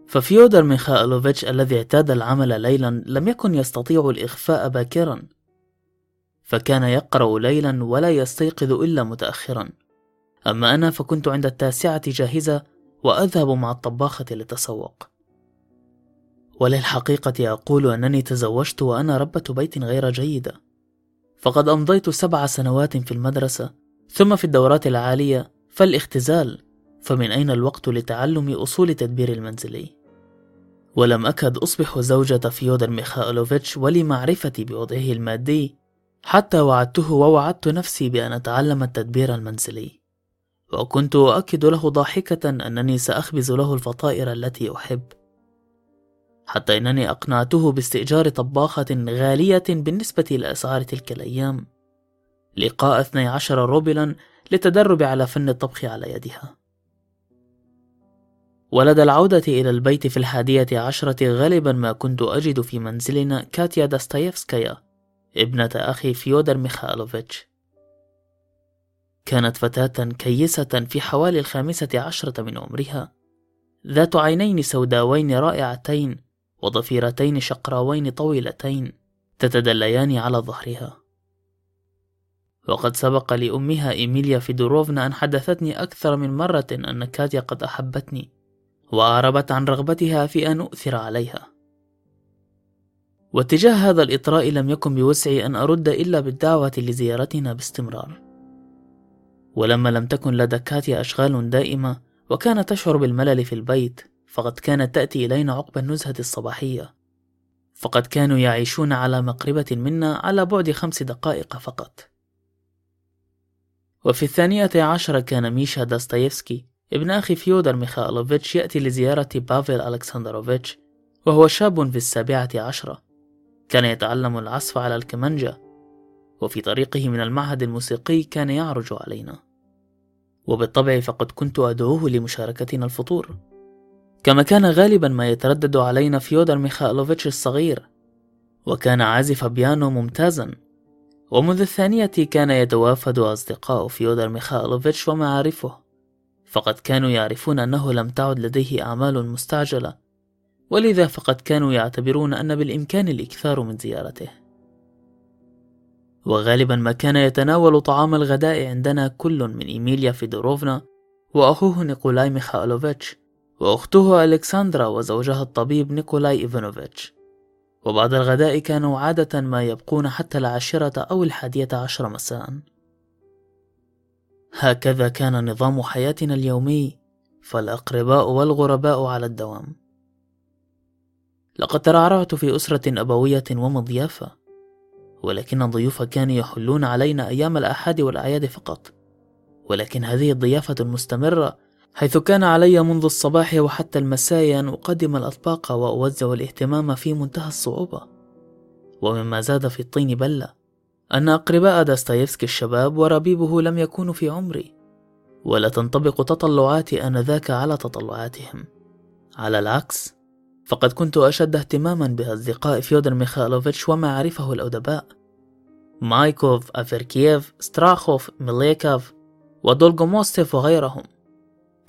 ففيودر ميخائيلوفيتش الذي اعتاد العمل ليلا لم يكن يستطيع الإخفاء باكرا. فكان يقرأ ليلا ولا يستيقظ إلا متأخرا. أما أنا فكنت عند التاسعة جاهزة وأذهب مع الطباخة للتسوق وللحقيقة أقول أنني تزوجت وأنا ربة بيت غير جيدة فقد أمضيت سبع سنوات في المدرسة ثم في الدورات العالية فالاختزال فمن أين الوقت لتعلم أصول التدبير المنزلي ولم أكد أصبح زوجة فيودر ميخائيلوفيتش ولمعرفتي بوضعه المادي حتى وعدته ووعدت نفسي بأن أتعلم التدبير المنزلي. وكنت أؤكد له ضاحكة أنني سأخبز له الفطائر التي أحب. حتى أنني أقنعته باستئجار طباخة غالية بالنسبة إلى أسعار تلك الأيام. لقاء 12 روبلا للتدرب على فن الطبخ على يدها. ولدى العودة إلى البيت في الحادية عشرة غالبا ما كنت أجد في منزلنا كاتيا داستايفسكايا ابنة أخي فيودر ميخائيلوفيتش. كانت فتاة كيسة في حوالي الخامسة عشرة من عمرها. ذات عينين سوداوين رائعتين وضفيرتين شقراوين طويلتين تتدليان على ظهرها. وقد سبق لأمها إيميليا فيدوروفنا أن حدثتني أكثر من مرة أن كاتيا قد أحبتني وأعربت عن رغبتها في أن أؤثر عليها. وتجاه هذا الإطراء لم يكن بوسعي أن أرد إلا بالدعوة لزيارتنا باستمرار. ولما لم تكن لدى كاتيا أشغال دائمة وكانت تشعر بالملل في البيت فقد كانت تأتي إلينا عقب النزهة الصباحية. فقد كانوا يعيشون على مقربة منا على بعد خمس دقائق فقط. وفي الثانية عشرة كان ميشا داستايفسكي ابن أخي فيودر ميخائيلوفيتش يأتي لزيارة بافيل ألكسندروفيتش وهو شاب في السابعة عشرة. كان يتعلم العزف على الكمانجا وفي طريقه من المعهد الموسيقي كان يعرج علينا. وبالطبع فقد كنت أدعوه لمشاركتنا الفطور. كما كان غالبا ما يتردد علينا فيودر ميخائيلوفيتش الصغير وكان عازف بيانو ممتازا. ومنذ الثانية كان يتوافد أصدقاء فيودر ميخائيلوفيتش ومعارفه فقد كانوا يعرفون أنه لم تعد لديه أعمال مستعجلة ولذا فقد كانوا يعتبرون أن بالإمكان الإكثار من زيارته. وغالبا ما كان يتناول طعام الغداء عندنا كل من إيميليا فيدوروفنا وأخوه نيكولاي ميخائيلوفيتش. وأخته ألكسندرا وزوجها الطبيب نيكولاي إيفانوفيتش. وبعد الغداء كانوا عادة ما يبقون حتى العاشرة أو الحادية عشر مساء. هكذا كان نظام حياتنا اليومي فالأقرباء والغرباء على الدوام. لقد ترعرعت في أسرة أبوية ومضيافة ولكن الضيوف كانوا يحلون علينا أيام الأحد والأعياد فقط. ولكن هذه الضيافة المستمرة حيث كان علي منذ الصباح وحتى المساء أن أقدم الأطباق وأوزع الاهتمام في منتهى الصعوبة. ومما زاد في الطين بلة أن أقرباء داستايفسكي الشباب وربيبه لم يكونوا في عمري ولا تنطبق تطلعاتي آنذاك على تطلعاتهم. على العكس فقد كنت أشد اهتماما بأصدقاء فيودر ميخائيلوفيتش ومعارفه الأدباء. مايكوف، أفركييف، ستراخوف، ميليوكوف ودولغوموستيف وغيرهم.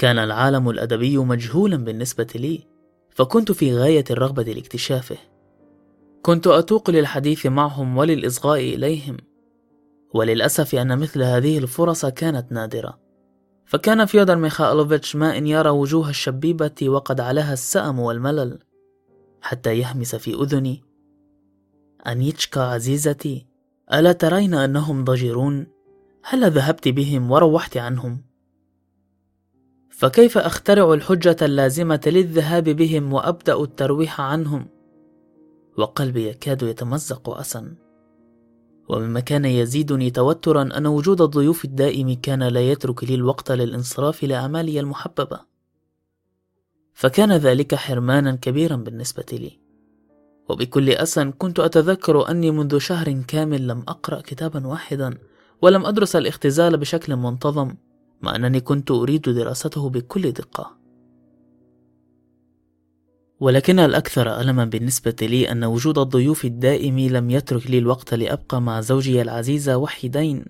كان العالم الأدبي مجهولا بالنسبة لي فكنت في غاية الرغبة لاكتشافه كنت أتوق للحديث معهم وللإصغاء إليهم وللأسف أن مثل هذه الفرص كانت نادرة فكان فيودر ميخائيلوفيتش ما إن يرى وجوه الشبيبة وقد عليها السأم والملل حتى يهمس في أذني أنيتشكا عزيزتي ألا ترين أنهم ضجرون؟ هل ذهبت بهم وروحت عنهم؟ فكيف أخترع الحجة اللازمة للذهاب بهم وأبدأ الترويح عنهم؟ وقلبي يكاد يتمزق أسا ومما كان يزيدني توترا أن وجود الضيوف الدائم كان لا يترك لي الوقت للانصراف لأعمالي المحببة. فكان ذلك حرمانا كبيرا بالنسبة لي. وبكل أسى كنت أتذكر أني منذ شهر كامل لم أقرأ كتابا واحدا ولم أدرس الاختزال بشكل منتظم. مع أنني كنت أريد دراسته بكل دقة. ولكن الأكثر ألما بالنسبة لي أن وجود الضيوف الدائم لم يترك لي الوقت لأبقى مع زوجي العزيز وحيدين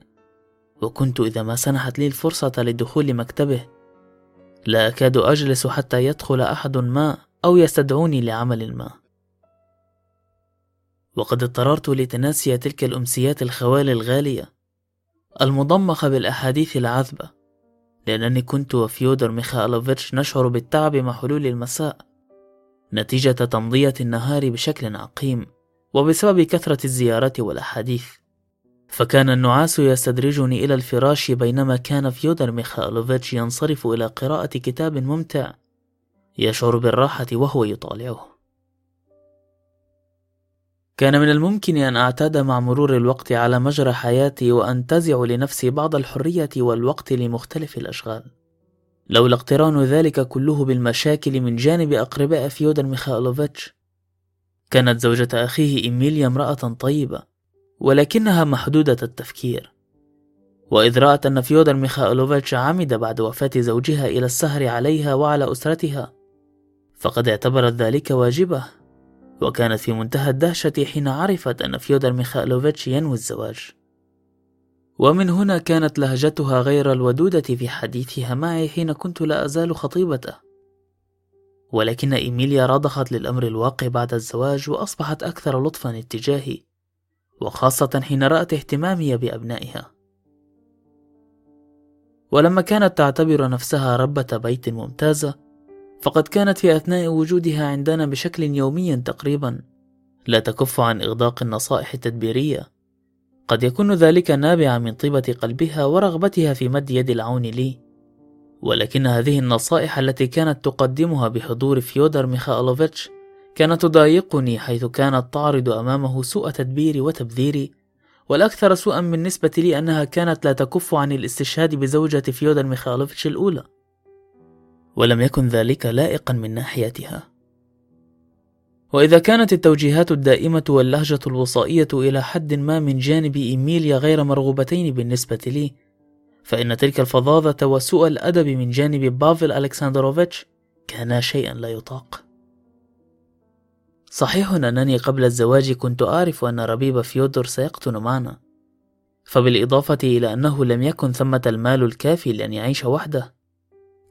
وكنت إذا ما سنحت لي الفرصة لدخول مكتبه لا أكاد أجلس حتى يدخل أحد ما أو يستدعوني لعمل ما. وقد اضطررت لتناسي تلك الأمسيات الخوالي الغالية المضمخة بالأحاديث العذبة. لأنني كنت وفيودر ميخائيلوفيتش نشعر بالتعب مع حلول المساء نتيجة تمضية النهار بشكل عقيم وبسبب كثرة الزيارات والأحاديث. فكان النعاس يستدرجني إلى الفراش بينما كان فيودر ميخائيلوفيتش ينصرف إلى قراءة كتاب ممتع يشعر بالراحة وهو يطالعه. كان من الممكن أن أعتاد مع مرور الوقت على مجرى حياتي وأنتزع لنفسي بعض الحرية والوقت لمختلف الأشغال. لولا اقتران ذلك كله بالمشاكل من جانب أقرباء فيودر ميخائيلوفيتش. كانت زوجة أخيه إيميليا امرأة طيبة ولكنها محدودة التفكير. وإذ رأت أن فيودر ميخائيلوفيتش عمد بعد وفاة زوجها إلى السهر عليها وعلى أسرتها فقد اعتبرت ذلك واجبة. وكانت في منتهى الدهشة حين عرفت أن فيودر ميخائيلوفيتش ينوي الزواج. ومن هنا كانت لهجتها غير الودودة في حديثها معي حين كنت لا أزال خطيبته. ولكن إيميليا رضخت للأمر الواقع بعد الزواج وأصبحت أكثر لطفا اتجاهي وخاصة حين رأت اهتمامي بأبنائها. ولما كانت تعتبر نفسها ربة بيت ممتازة فقد كانت في أثناء وجودها عندنا بشكل يومي تقريبا. لا تكف عن إغداق النصائح التدبيرية. قد يكون ذلك نابعا من طيبة قلبها ورغبتها في مد يد العون لي. ولكن هذه النصائح التي كانت تقدمها بحضور فيودر ميخائيلوفيتش كانت تضايقني حيث كانت تعرض أمامه سوء تدبيري وتبذيري والأكثر سوءا بالنسبة لي أنها كانت لا تكف عن الاستشهاد بزوجة فيودر ميخائيلوفيتش الأولى. ولم يكن ذلك لائقا من ناحيتها. وإذا كانت التوجيهات الدائمة واللهجة الوصائية إلى حد ما من جانب إيميليا غير مرغوبتين بالنسبة لي فإن تلك الفظاظة وسوء الأدب من جانب بافل ألكسندروفيتش كانا شيئا لا يطاق. صحيح أنني قبل الزواج كنت أعرف أن ربيب فيودور سيقطن معنا فبالإضافة إلى أنه لم يكن ثمة المال الكافي لأن يعيش وحده.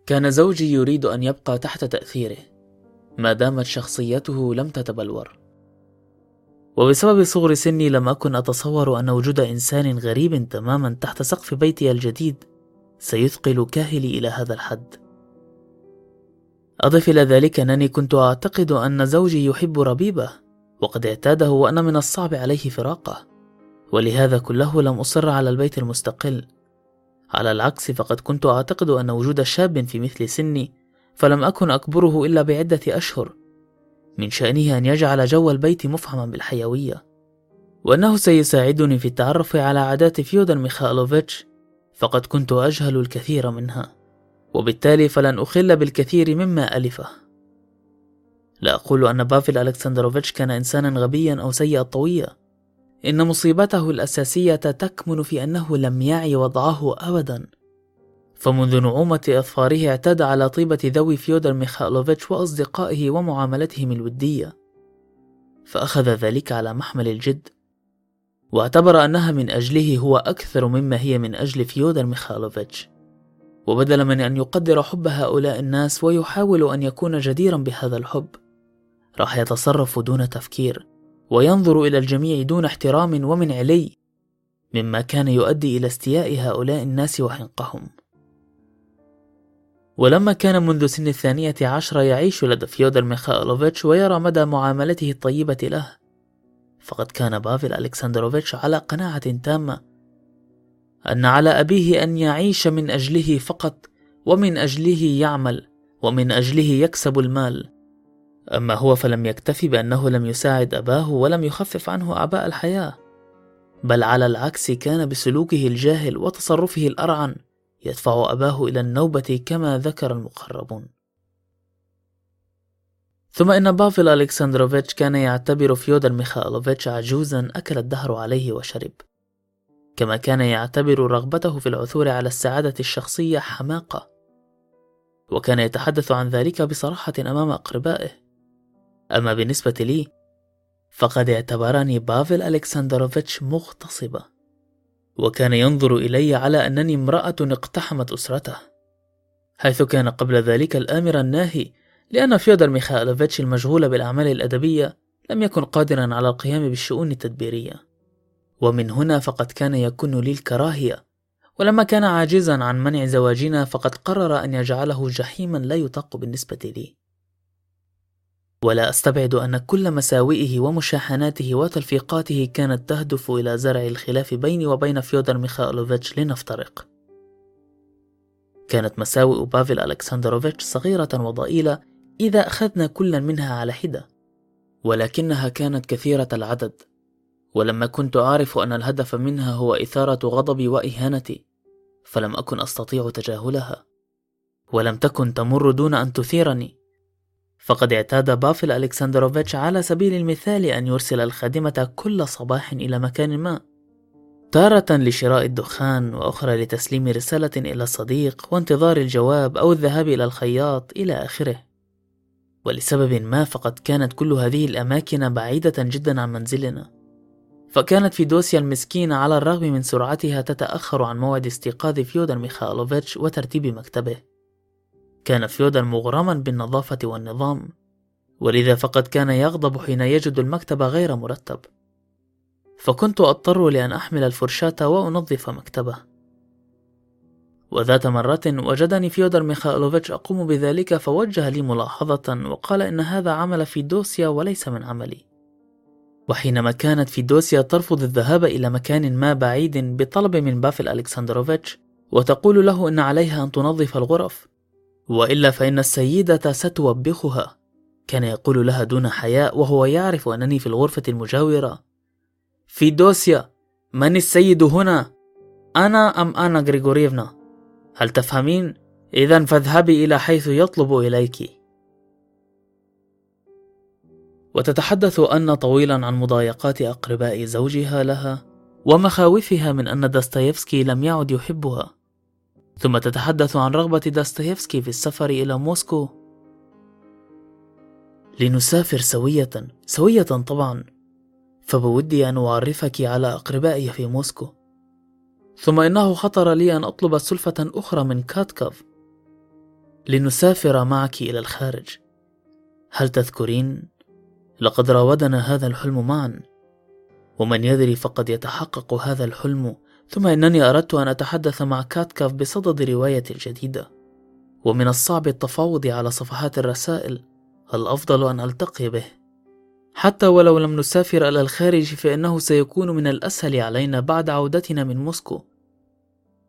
كان زوجي يريد أن يبقى تحت تأثيره ما دامت شخصيته لم تتبلور. وبسبب صغر سني لم أكن أتصور أن وجود إنسان غريب تماما تحت سقف بيتي الجديد سيثقل كاهلي إلى هذا الحد. أضف إلى ذلك أنني كنت أعتقد أن زوجي يحب ربيبة وقد اعتاده وأن من الصعب عليه فراقه ولهذا كله لم أصر على البيت المستقل. على العكس فقد كنت أعتقد أن وجود شاب في مثل سني فلم أكن أكبره إلا بعدة أشهر من شأنه أن يجعل جو البيت مفعما بالحيوية. وأنه سيساعدني في التعرف على عادات فيودر ميخائيلوفيتش فقد كنت أجهل الكثير منها وبالتالي فلن أخل بالكثير مما ألفه. لا أقول أن بافل ألكسندروفيتش كان إنسانا غبيا أو سيء الطوية إن مصيبته الأساسية تكمن في أنه لم يعي وضعه أبدا. فمنذ نعومة أظفاره اعتاد على طيبة ذوي فيودر ميخائيلوفيتش وأصدقائه ومعاملتهم الودية. فأخذ ذلك على محمل الجد. واعتبر أنها من أجله هو أكثر مما هي من أجل فيودر ميخائيلوفيتش. وبدلا من أن يقدر حب هؤلاء الناس ويحاول أن يكون جديرا بهذا الحب راح يتصرف دون تفكير. وينظر إلى الجميع دون احترام ومن عل مما كان يؤدي إلى استياء هؤلاء الناس وحنقهم. ولما كان منذ سن الثانية عشر يعيش لدى فيودر ميخائيلوفيتش ويرى مدى معاملته الطيبة له فقد كان بافل ألكسندروفيتش على قناعة تامة أن على أبيه أن يعيش من أجله فقط ومن أجله يعمل ومن أجله يكسب المال. أما هو فلم يكتفي بأنه لم يساعد أباه ولم يخفف عنه أعباء الحياة بل على العكس كان بسلوكه الجاهل وتصرفه الأرعن يدفع أباه إلى النوبة كما ذكر المقربون. ثم إن بافل ألكسندروفيتش كان يعتبر فيودر ميخائيلوفيتش عجوزا أكل الدهر عليه وشرب كما كان يعتبر رغبته في العثور على السعادة الشخصية حماقة وكان يتحدث عن ذلك بصراحة أمام أقربائه. أما بالنسبة لي فقد اعتبرني بافل ألكسندروفيتش مغتصبة وكان ينظر إلي على أنني امرأة اقتحمت أسرته حيث كان قبل ذلك الآمر الناهي لأن فيودر ميخائيلوفيتش المشغول بالأعمال الأدبية لم يكن قادرا على القيام بالشؤون التدبيرية. ومن هنا فقد كان يكون لي الكراهية ولما كان عاجزا عن منع زواجنا فقد قرر أن يجعله جحيما لا يطاق بالنسبة لي. ولا أستبعد أن كل مساوئه ومشاحناته وتلفيقاته كانت تهدف إلى زرع الخلاف بيني وبين فيودر ميخائيلوفيتش لنفترق. كانت مساوئ بافل ألكسندروفيتش صغيرة وضئيلة إذا أخذنا كلا منها على حدة ولكنها كانت كثيرة العدد ولما كنت أعرف أن الهدف منها هو إثارة غضبي وإهانتي فلم أكن أستطيع تجاهلها ولم تكن تمر دون أن تثيرني. فقد اعتاد بافل ألكسندروفيتش على سبيل المثال أن يرسل الخادمة كل صباح إلى مكان ما. تارة لشراء الدخان وأخرى لتسليم رسالة إلى صديق وانتظار الجواب أو الذهاب إلى الخياط إلى آخره. ولسبب ما فقد كانت كل هذه الأماكن بعيدة جدا عن منزلنا. فكانت فيدوسيا المسكينة على الرغم من سرعتها تتأخر عن موعد استيقاظ فيودر ميخائيلوفيتش وترتيب مكتبه. كان فيودر مغرما بالنظافة والنظام ولذا فقد كان يغضب حين يجد المكتب غير مرتب. فكنت أضطر لأن أحمل الفرشاة وأنظف مكتبه. وذات مرة وجدني فيودر ميخائيلوفيتش أقوم بذلك فوجه لي ملاحظة وقال إن هذا عمل فيدوسيا وليس من عملي. وحينما كانت فيدوسيا ترفض الذهاب إلى مكان ما بعيد بطلب من بافل ألكسندروفيتش وتقول له إن عليها أن تنظف الغرف. وإلا فإن السيدة ستوبخها كان يقول لها دون حياء وهو يعرف أنني في الغرفة المجاورة فيدوسيا من السيد هنا؟ أنا أم أنا غريغوريفنا؟ هل تفهمين؟ إذا فاذهبي إلى حيث يطلب إليك وتتحدث أن طويلا عن مضايقات أقرباء زوجها لها ومخاوفها من أن داستايفسكي لم يعد يحبها ثم تتحدث عن رغبة داستايفسكي في السفر إلى موسكو. لنسافر سوية. سوية طبعا. فبودي أن أعرفك على أقربائي في موسكو. ثم إنه خطر لي أن أطلب سلفة أخرى من كاتكوف لنسافر معك إلى الخارج. هل تذكرين؟ لقد راودنا هذا الحلم معا. ومن يدري فقد يتحقق هذا الحلم. ثم إنني أردت أن أتحدث مع كاتكاف بصدد روايتي الجديده ومن الصعب التفاوض على صفحات الرسائل الأفضل أن ألتقي به. حتى ولو لم نسافر إلى الخارج فإنه سيكون من الأسهل علينا بعد عودتنا من موسكو.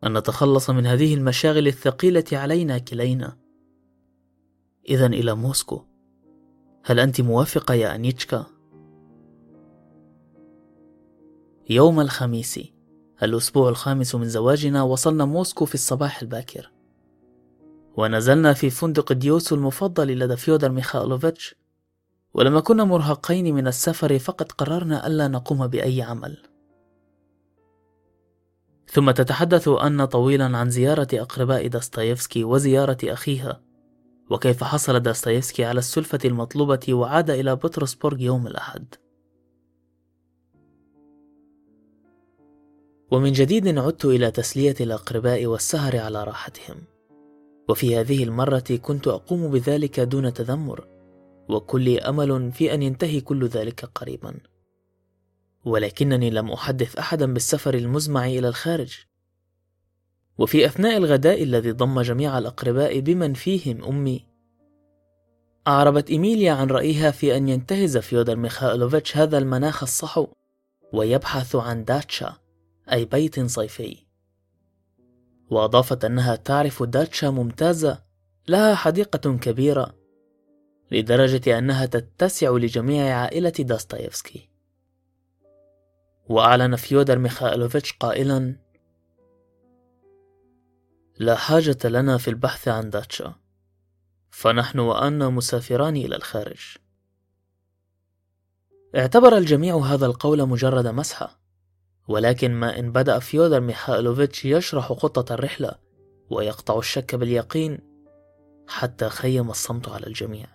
أن نتخلص من هذه المشاغل الثقيلة علينا كلينا. اذا إلى موسكو. هل أنت موافقة يا أنيتشكا؟ يوم الخميس. الأسبوع الخامس من زواجنا وصلنا موسكو في الصباح الباكر. ونزلنا في فندق ديوسو المفضل لدى فيودر ميخائيلوفيتش ولما كنا مرهقين من السفر فقد قررنا ألا نقوم بأي عمل. ثم تتحدث آنا طويلا عن زيارة أقرباء داستايفسكي وزيارة أخيها وكيف حصل داستايفسكي على السلفة المطلوبة وعاد إلى بطرسبورغ يوم الأحد. ومن جديد عدت إلى تسلية الأقرباء والسهر على راحتهم. وفي هذه المرة كنت أقوم بذلك دون تذمر وكل أمل في أن ينتهي كل ذلك قريبا. ولكنني لم أحدث أحدا بالسفر المزمع إلى الخارج. وفي أثناء الغداء الذي ضم جميع الأقرباء بمن فيهم أمي أعربت إيميليا عن رأيها في أن ينتهز فيودر ميخائيلوفيتش هذا المناخ الصحو ويبحث عن داتشا. أي بيت صيفي. وأضافت أنها تعرف داتشا ممتازة لها حديقة كبيرة لدرجة أنها تتسع لجميع عائلة داستايفسكي. وأعلن فيودر ميخائيلوفيتش قائلا لا حاجة لنا في البحث عن داتشا فنحن وأنا مسافران إلى الخارج. اعتبر الجميع هذا القول مجرد مزحة. ولكن ما إن بدأ فيودر ميخائيلوفيتش يشرح خطة الرحلة ويقطع الشك باليقين حتى خيم الصمت على الجميع.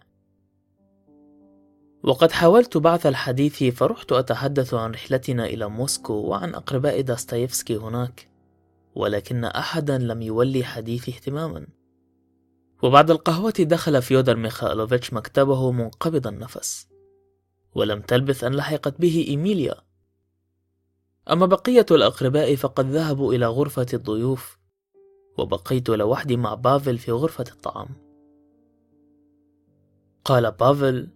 وقد حاولت بعث الحديث فرحت أتحدث عن رحلتنا إلى موسكو وعن أقرباء داستايفسكي هناك ولكن أحدا لم يولي حديثي اهتماما. وبعد القهوة دخل فيودر ميخائيلوفيتش مكتبه منقبض النفس ولم تلبث أن لحقت به إيميليا. أما بقية الأقرباء فقد ذهبوا إلى غرفة الضيوف وبقيت لوحدي مع بافل في غرفة الطعام. قال بافل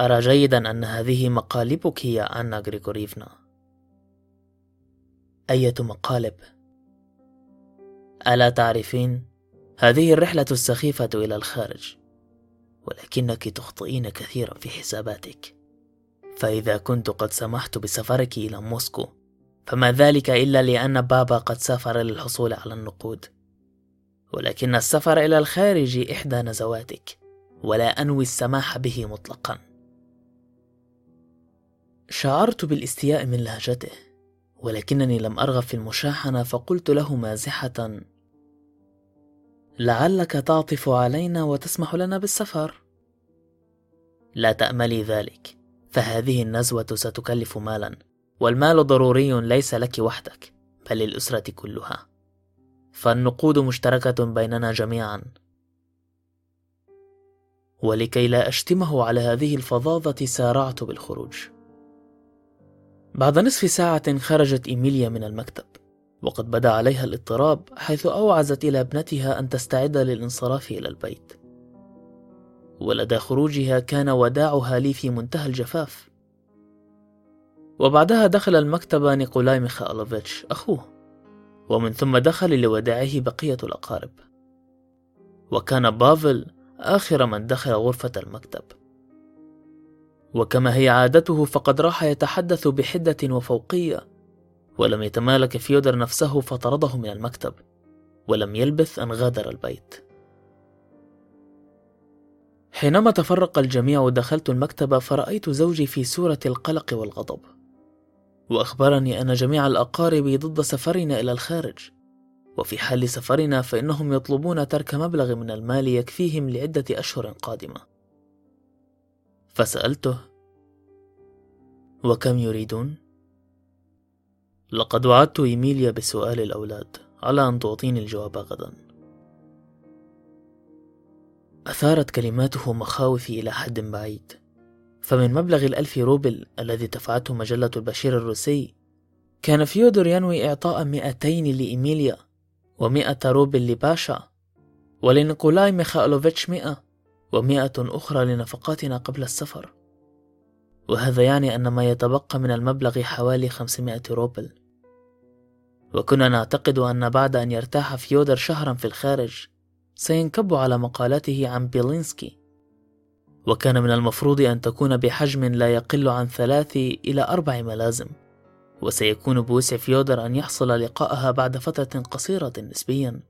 أرى جيدا أن هذه مقالبك يا أنا غريغوريفنا. أية مقالب؟ ألا تعرفين هذه الرحلة السخيفة إلى الخارج ولكنك تخطئين كثيرا في حساباتك. فإذا كنت قد سمحت بسفرك إلى موسكو فما ذلك إلا لأن بابا قد سافر للحصول على النقود. ولكن السفر إلى الخارج إحدى نزواتك ولا أنوي السماح به مطلقا. شعرت بالاستياء من لهجته ولكنني لم أرغب في المشاحنة فقلت له مازحة لعلك تعطف علينا وتسمح لنا بالسفر. لا تأملي ذلك. فهذه النزوة ستكلف مالا والمال ضروري ليس لك وحدك بل للأسرة كلها. فالنقود مشتركة بيننا جميعا. ولكي لا أشتمه على هذه الفظاظة سارعت بالخروج. بعد نصف ساعة خرجت إيميليا من المكتب وقد بدأ عليها الاضطراب حيث أوعزت إلى ابنتها أن تستعد للانصراف إلى البيت. ولدى خروجها كان وداعها لي في منتهى الجفاف. وبعدها دخل المكتب نيكولاي ميخائيلوفيتش أخوه. ومن ثم دخل لوداعه بقية الأقارب. وكان بافل آخر من دخل غرفة المكتب. وكما هي عادته فقد راح يتحدث بحدة وفوقية ولم يتمالك فيودر نفسه فطرده من المكتب ولم يلبث أن غادر البيت. حينما تفرق الجميع دخلت المكتب فرأيت زوجي في صورة القلق والغضب. وأخبرني أن جميع الأقارب ضد سفرنا إلى الخارج. وفي حال سفرنا فإنهم يطلبون ترك مبلغ من المال يكفيهم لعدة أشهر قادمة. فسألته وكم يريدون؟ لقد وعدت إيميليا بسؤال الأولاد. على أن تعطيني الجواب غدا. أثارت كلماته مخاوفي إلى حد بعيد. فمن مبلغ الألف روبل الذي دفعته مجلة البشير الروسي كان فيودور ينوي إعطاء مئتين لإيميليا ومئة روبل لباشا ولنيكولاي ميخائيلوفيتش مئة ومئة أخرى لنفقاتنا قبل السفر. وهذا يعني أن ما يتبقى من المبلغ حوالي خمسمائة روبل. وكنا نعتقد أن بعد أن يرتاح فيودر شهرا في الخارج سينكب على مقالته عن بيلينسكي. وكان من المفروض أن تكون بحجم لا يقل عن ثلاث إلى أربع ملازم وسيكون بوسع فيودر أن يحصل لقاءها بعد فترة قصيرة نسبيا.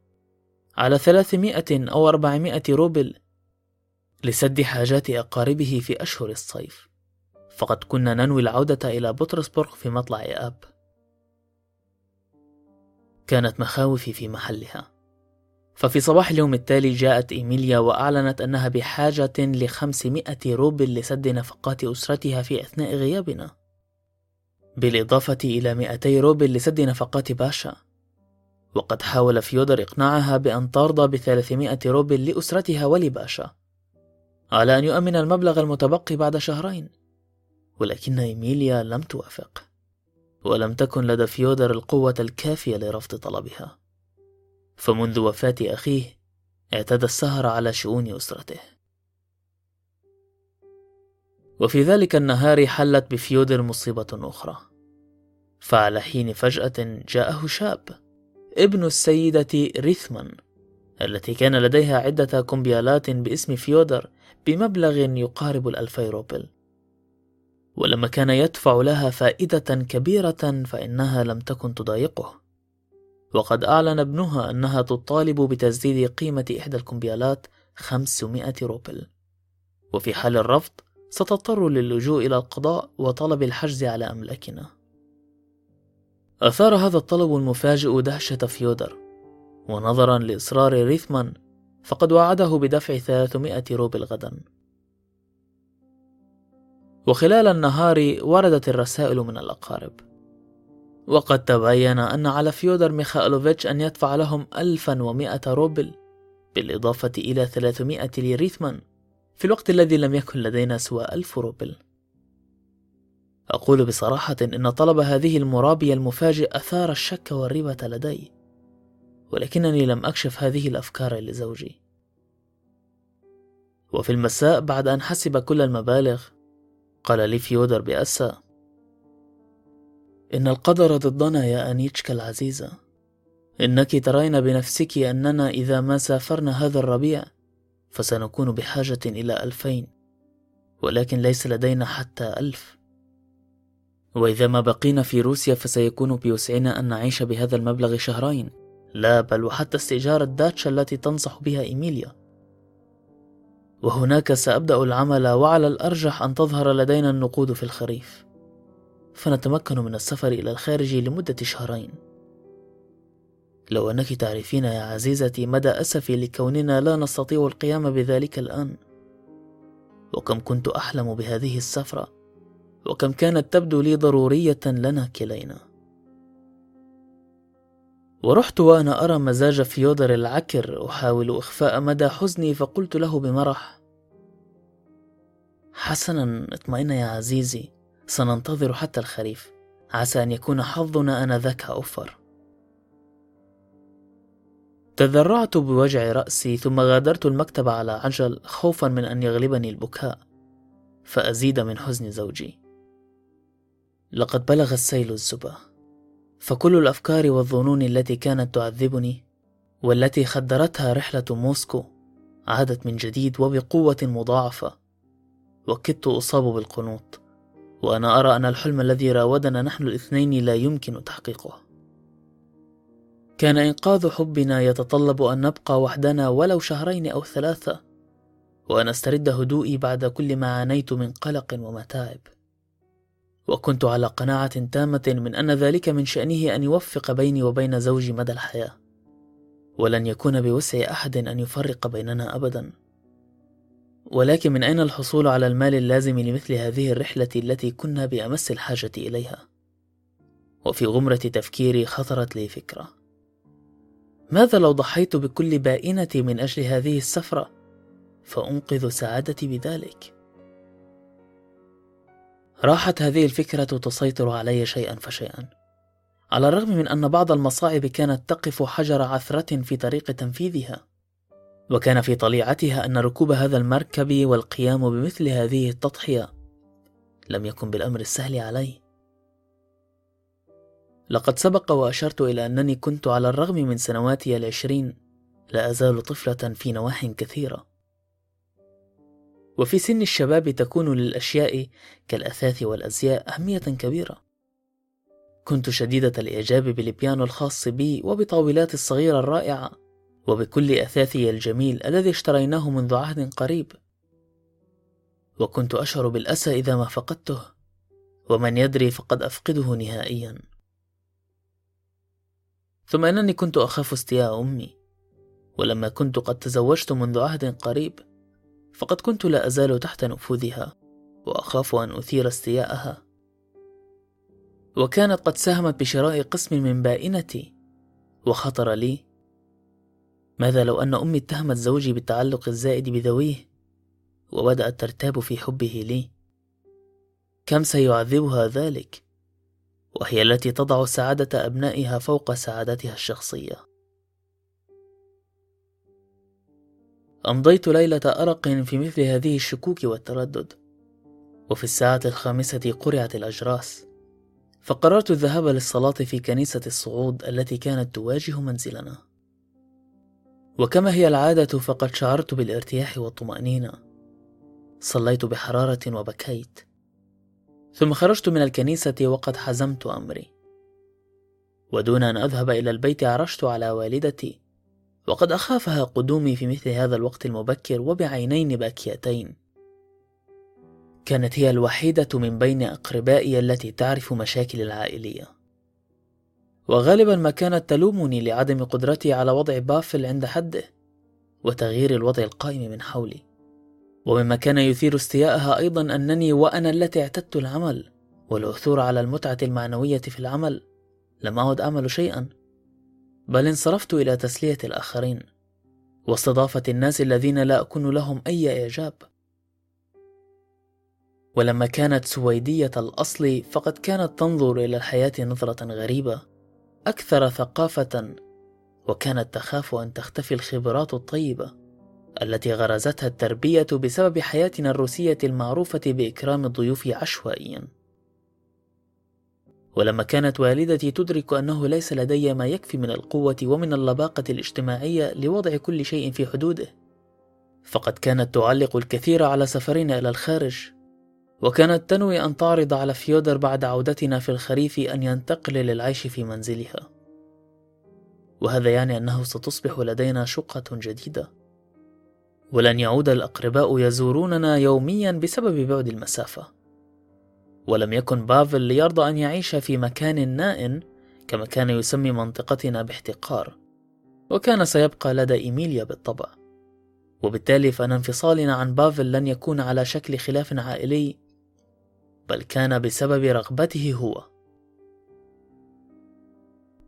على ثلاثمائة أو أربعمائة روبل لسد حاجات أقاربه في أشهر الصيف. فقد كنا ننوي العودة إلى بطرسبورغ في مطلع آب. كانت مخاوفي في محلها. ففي صباح اليوم التالي جاءت إيميليا وأعلنت أنها بحاجة لخمسمائة روبل لسد نفقات أسرتها في أثناء غيابنا. بالإضافة إلى 200 روبل لسد نفقات باشا. وقد حاول فيودر إقناعها بأن ترضى بثلاثمائة روبل لأسرتها ولباشا. على أن يؤمن المبلغ المتبقي بعد شهرين. ولكن إيميليا لم توافق. ولم تكن لدى فيودر القوة الكافية لرفض طلبها. فمنذ وفاة أخيه اعتاد السهر على شؤون أسرته. وفي ذلك النهار حلت بفيودر مصيبة أخرى. فعلى حين فجأة جاءه شاب ابن السيدة ريثمان التي كان لديها عدة كمبيالات باسم فيودر بمبلغ يقارب الألفي روبل. ولما كان يدفع لها فائدة كبيرة فإنها لم تكن تضايقه. وقد أعلن ابنها أنها تطالب بتسديد قيمة إحدى الكمبيالات 500 روبل. وفي حال الرفض ستضطر للجوء إلى القضاء وطلب الحجز على أملاكنا. أثار هذا الطلب المفاجئ دهشة فيودر. ونظرا لإصرار ريثمان فقد وعده بدفع 300 روبل غدا. وخلال النهار وردت الرسائل من الأقارب. وقد تبين أن على فيودر ميخائيلوفيتش أن يدفع لهم 1100 روبل بالإضافة إلى 300 لريثمان في الوقت الذي لم يكن لدينا سوى ألف روبل. أقول بصراحة إن طلب هذه المرابية المفاجئ أثار الشك والريبة لدي ولكنني لم أكشف هذه الأفكار لزوجي. وفي المساء بعد أن حسب كل المبالغ قال لي فيودر بأسى إن القدر ضدنا يا أنيتشكا العزيزة. إنك ترين بنفسك أننا إذا ما سافرنا هذا الربيع فسنكون بحاجة إلى ألفين ولكن ليس لدينا حتى ألف. وإذا ما بقينا في روسيا فسيكون بوسعنا أن نعيش بهذا المبلغ شهرين. لا بل وحتى استئجار الداتشا التي تنصح بها إيميليا. وهناك سأبدأ العمل وعلى الأرجح أن تظهر لدينا النقود في الخريف. فنتمكن من السفر إلى الخارج لمدة شهرين. لو أنك تعرفين يا عزيزتي مدى أسفي لكوننا لا نستطيع القيام بذلك الآن. وكم كنت أحلم بهذه السفرة وكم كانت تبدو لي ضرورية لنا كلينا. ورحت وأنا أرى مزاج فيودر العكر أحاول إخفاء مدى حزني فقلت له بمرح حسنا اطمئن يا عزيزي سننتظر حتى الخريف. عسى أن يكون حظنا آنذاك أوفر. تذرعت بوجع رأسي ثم غادرت المكتب على عجل خوفا من أن يغلبني البكاء فأزيد من حزن زوجي. لقد بلغ السيل الزبا فكل الأفكار والظنون التي كانت تعذبني والتي خدرتها رحلة موسكو عادت من جديد وبقوة مضاعفة وكدت أصاب بالقنوط. وأنا أرى أن الحلم الذي راودنا نحن الاثنين لا يمكن تحقيقه. كان إنقاذ حبنا يتطلب أن نبقى وحدنا ولو شهرين أو ثلاثة وأن أسترد هدوئي بعد كل ما عانيت من قلق ومتاعب. وكنت على قناعة تامة من أن ذلك من شأنه أن يوفق بيني وبين زوجي مدى الحياة ولن يكون بوسع أحد أن يفرق بيننا أبدا. ولكن من أين الحصول على المال اللازم لمثل هذه الرحلة التي كنا بأمس الحاجة إليها؟ وفي غمرة تفكيري خطرت لي فكرة ماذا لو ضحيت بكل بائنتي من أجل هذه السفرة فأنقذ سعادتي بذلك؟ راحت هذه الفكرة تسيطر علي شيئا فشيئا على الرغم من أن بعض المصاعب كانت تقف حجر عثرة في طريق تنفيذها وكان في طليعتها أن ركوب هذا المركب والقيام بمثل هذه التضحية لم يكن بالأمر السهل علي. لقد سبق وأشرت إلى أنني كنت على الرغم من سنواتي العشرين لا أزال طفلة في نواح كثيرة. وفي سن الشباب تكون للأشياء كالأثاث والأزياء أهمية كبيرة. كنت شديدة الإعجاب بالبيانو الخاص بي وبطاولات الصغيرة الرائعة. وبكل أثاثي الجميل الذي اشتريناه منذ عهد قريب. وكنت أشعر بالأسى إذا ما فقدته ومن يدري فقد أفقده نهائيا. ثم أنني كنت أخاف استياء أمي ولما كنت قد تزوجت منذ عهد قريب فقد كنت لا أزال تحت نفوذها وأخاف أن أثير استياءها. وكانت قد ساهمت بشراء قسم من بائنتي وخطر لي ماذا لو أن أمي اتهمت زوجي بالتعلق الزائد بذويه وبدأت ترتاب في حبه لي؟ كم سيعذبها ذلك؟ وهي التي تضع سعادة أبنائها فوق سعادتها الشخصية. أمضيت ليلة أرق في مثل هذه الشكوك والتردد وفي الساعة الخامسة قرعت الأجراس فقررت الذهاب للصلاة في كنيسة الصعود التي كانت تواجه منزلنا. وكما هي العادة فقد شعرت بالارتياح والطمأنينة. صليت بحرارة وبكيت. ثم خرجت من الكنيسة وقد حزمت أمري. ودون أن أذهب إلى البيت عرجت على والدتي وقد أخافها قدومي في مثل هذا الوقت المبكر وبعينين باكيتين. كانت هي الوحيدة من بين أقربائي التي تعرف مشاكل العائلية. وغالبا ما كانت تلومني لعدم قدرتي على وضع بافل عند حده وتغيير الوضع القائم من حولي. ومما كان يثير استياءها أيضا أنني وأنا التي اعتدت العمل والعثور على المتعة المعنوية في العمل لم أعد أعمل شيئا بل انصرفت إلى تسلية الآخرين واستضافة الناس الذين لا أكون لهم أي إعجاب. ولما كانت سويدية الأصل فقد كانت تنظر إلى الحياة نظرة غريبة أكثر ثقافة وكانت تخاف أن تختفي الخبرات الطيبة التي غرزتها التربية بسبب حياتنا الروسية المعروفة بإكرام الضيوف عشوائيا. ولما كانت والدتي تدرك أنه ليس لدي ما يكفي من القوة ومن اللباقة الاجتماعية لوضع كل شيء في حدوده فقد كانت تعلق الكثير على سفرنا إلى الخارج. وكانت تنوي أن تعرض على فيودر بعد عودتنا في الخريف أن ينتقل للعيش في منزلها. وهذا يعني أنه ستصبح لدينا شقة جديدة. ولن يعود الأقرباء يزوروننا يوميا بسبب بعد المسافة. ولم يكن بافل ليرضى أن يعيش في مكان نائن كما كان يسمي منطقتنا باحتقار. وكان سيبقى لدى إيميليا بالطبع. وبالتالي فإن انفصالنا عن بافل لن يكون على شكل خلاف عائلي بل كان بسبب رغبته هو.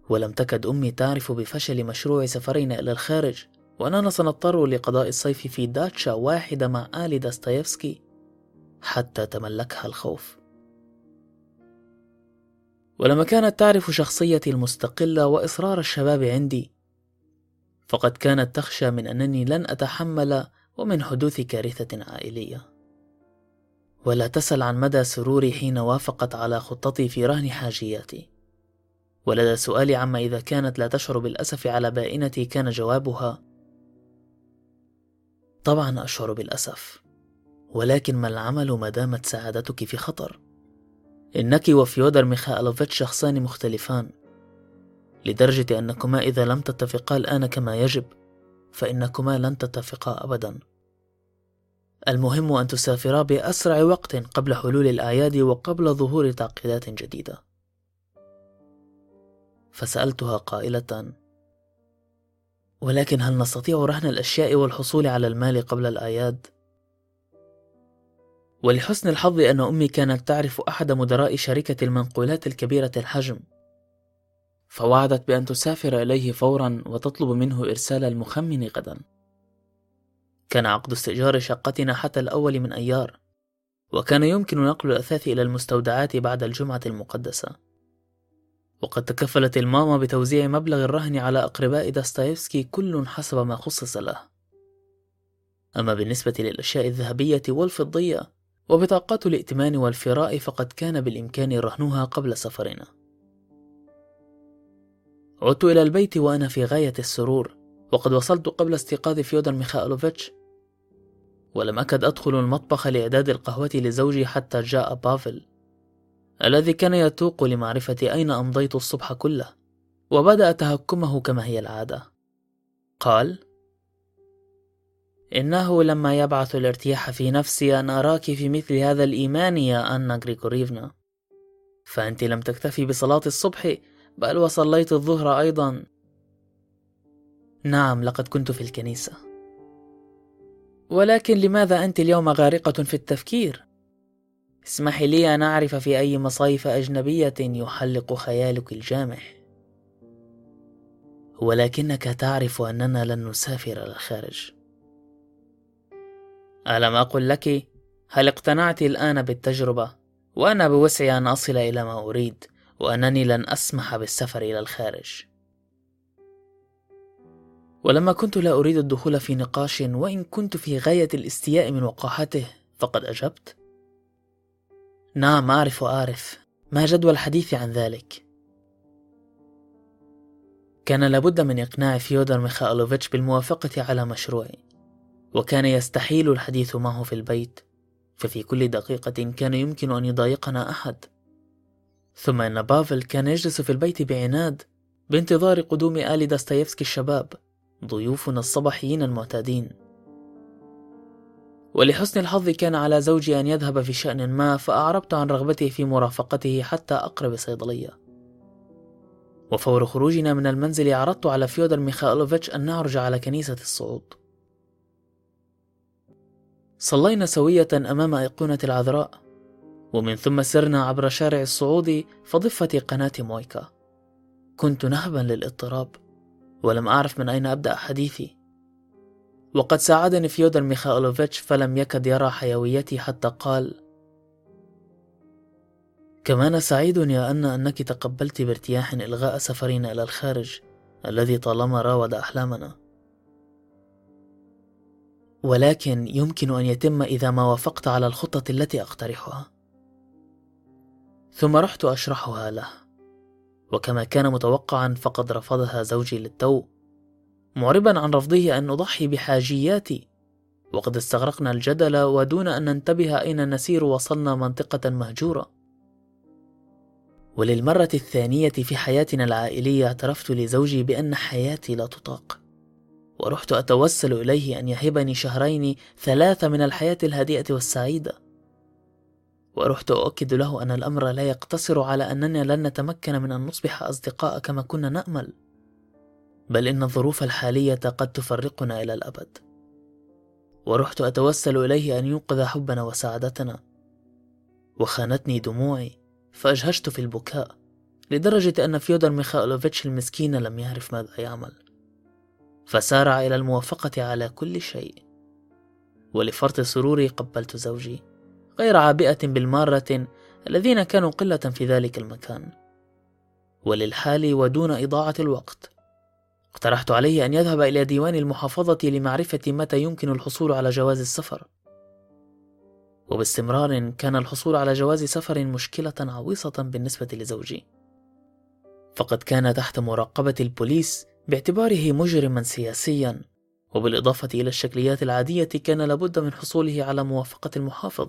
ولم تكد أمي تعرف بفشل مشروع سفرنا إلى الخارج وأننا سنضطر لقضاء الصيف في داتشا واحدة مع آل داستايفسكي حتى تملكها الخوف. ولما كانت تعرف شخصيتي المستقلة وإصرار الشباب عندي فقد كانت تخشى من أنني لن أتحمل ومن حدوث كارثة عائلية. ولا تسل عن مدى سروري حين وافقت على خطتي في رهن حاجياتي. ولدى سؤالي عما إذا كانت لا تشعر بالأسف على بائنتي كان جوابها طبعا أشعر بالأسف ولكن ما العمل ما دامت سعادتك في خطر؟ إنك وفيودر ميخائيلوفيتش شخصان مختلفان لدرجة أنكما إذا لم تتفقا الآن كما يجب فإنكما لن تتفقا أبدا. المهم أن تسافرا بأسرع وقت قبل حلول الأعياد وقبل ظهور تعقيدات جديدة. فسألتها قائلة ولكن هل نستطيع رهن الأشياء والحصول على المال قبل الأعياد؟ ولحسن الحظ أن أمي كانت تعرف أحد مدراء شركة المنقولات الكبيرة الحجم. فوعدت بأن تسافر إليه فورا وتطلب منه إرسال المخمن غدا. كان عقد استئجار شقتنا حتى الأول من أيار وكان يمكن نقل الأثاث إلى المستودعات بعد الجمعة المقدسة. وقد تكفلت الماما بتوزيع مبلغ الرهن على أقرباء داستايفسكي كل حسب ما خصص له. أما بالنسبة للأشياء الذهبية والفضية وبطاقات الائتمان والفراء فقد كان بالإمكان رهنها قبل سفرنا. عدت إلى البيت وأنا في غاية السرور. وقد وصلت قبل استيقاظ فيودر ميخائيلوفيتش ولم أكد أدخل المطبخ لإعداد القهوة لزوجي حتى جاء بافل الذي كان يتوق لمعرفة أين أمضيت الصبح كله وبدأ تهكمه كما هي العادة. قال إنه لما يبعث الارتياح في نفسي أن أراك في مثل هذا الإيمان يا أنا غريغوريفنا. فأنت لم تكتفي بصلاة الصبح بل وصليت الظهر أيضا. نعم لقد كنت في الكنيسة. ولكن لماذا أنت اليوم غارقة في التفكير؟ اسمحي لي أن أعرف في أي مصايف أجنبية يحلق خيالك الجامح. ولكنك تعرف أننا لن نسافر إلى الخارج. ألم أقل لك؟ هل اقتنعت الآن بالتجربة؟ وأنا بوسعي أن أصل إلى ما أريد وأنني لن أسمح بالسفر إلى الخارج. ولما كنت لا أريد الدخول في نقاش وإن كنت في غاية الاستياء من وقاحته فقد أجبت. نعم أعرف أعرف. ما جدوى الحديث عن ذلك؟ كان لابد من إقناع فيودر ميخائيلوفيتش بالموافقة على مشروعي وكان يستحيل الحديث معه في البيت ففي كل دقيقة كان يمكن أن يضايقنا أحد. ثم إن بافل كان يجلس في البيت بعناد بانتظار قدوم آل داستايفسكي الشباب. ضيوفنا الصباحيين المعتادين. ولحسن الحظ كان على زوجي أن يذهب في شأن ما فأعربت عن رغبته في مرافقته حتى أقرب صيدلية. وفور خروجنا من المنزل عرضت على فيودر ميخائيلوفيتش أن نعرج على كنيسة الصعود. صلينا سوية أمام أيقونة العذراء ومن ثم سرنا عبر شارع الصعود فضفة قناة مويكا. كنت نهبا للاضطراب. ولم أعرف من أين أبدأ حديثي. وقد ساعدني فيودر ميخائيلوفيتش فلم يكد يرى حيويتي حتى قال كما أنا سعيد يا أن أنك تقبلت بارتياح إلغاء سفرنا إلى الخارج الذي طالما راود أحلامنا. ولكن يمكن أن يتم إذا ما وافقت على الخطة التي أقترحها. ثم رحت أشرحها له. وكما كان متوقعا فقد رفضها زوجي للتو معربا عن رفضه أن أضحي بحاجياتي. وقد استغرقنا الجدل ودون أن ننتبه أين نسير وصلنا منطقة مهجورة. وللمرة الثانية في حياتنا العائلية اعترفت لزوجي بأن حياتي لا تطاق ورحت أتوسل إليه أن يهبني شهرين ثلاثة من الحياة الهادئة والسعيدة. ورحت أؤكد له أن الأمر لا يقتصر على أننا لن نتمكن من أن نصبح أصدقاء كما كنا نأمل بل إن الظروف الحالية قد تفرقنا إلى الأبد. ورحت أتوسل إليه أن ينقذ حبنا وسعادتنا. وخانتني دموعي فأجهشت في البكاء لدرجة أن فيودر ميخائيلوفيتش المسكين لم يعرف ماذا يعمل. فسارع إلى الموافقة على كل شيء. ولفرط سروري قبلت زوجي. غير عابئة بالمارة الذين كانوا قلة في ذلك المكان. وللحال ودون إضاعة الوقت. اقترحت عليه أن يذهب إلى ديوان المحافظة لمعرفة متى يمكن الحصول على جواز السفر. وباستمرار كان الحصول على جواز سفر مشكلة عويصة بالنسبة لزوجي. فقد كان تحت مراقبة البوليس باعتباره مجرما سياسيا وبالإضافة إلى الشكليات العادية كان لابد من حصوله على موافقة المحافظ.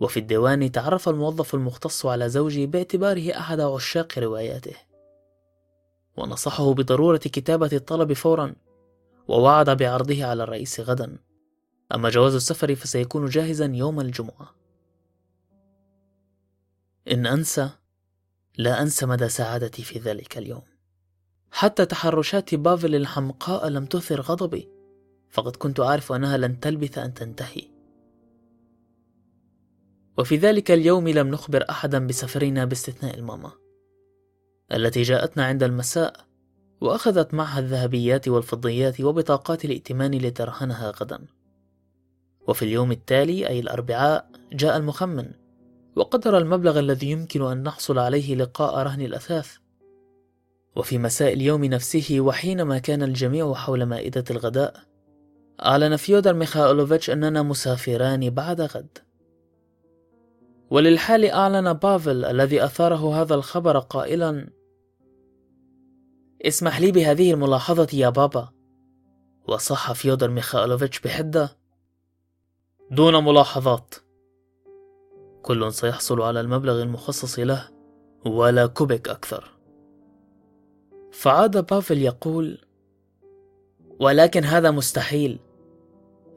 وفي الديوان تعرف الموظف المختص على زوجي باعتباره أحد عشاق رواياته. ونصحه بضرورة كتابة الطلب فورا ووعد بعرضه على الرئيس غدا. أما جواز السفر فسيكون جاهزا يوم الجمعة. إن أنسى لا أنسى مدى سعادتي في ذلك اليوم. حتى تحرشات بافل الحمقاء لم تثر غضبي فقد كنت أعرف أنها لن تلبث أن تنتهي. وفي ذلك اليوم لم نخبر أحدا بسفرنا باستثناء الماما التي جاءتنا عند المساء وأخذت معها الذهبيات والفضيات وبطاقات الائتمان لترهنها غدا. وفي اليوم التالي أي الأربعاء جاء المخمن وقدر المبلغ الذي يمكن أن نحصل عليه لقاء رهن الأثاث. وفي مساء اليوم نفسه وحينما كان الجميع حول مائدة الغداء أعلن فيودر ميخائيلوفيتش أننا مسافران بعد غد. وللحال أعلن بافل الذي أثاره هذا الخبر قائلا اسمح لي بهذه الملاحظة يا بابا. وصاح فيودر ميخائيلوفيتش بحدة دون ملاحظات. كل سيحصل على المبلغ المخصص له ولا كوبك أكثر. فعاد بافل يقول ولكن هذا مستحيل.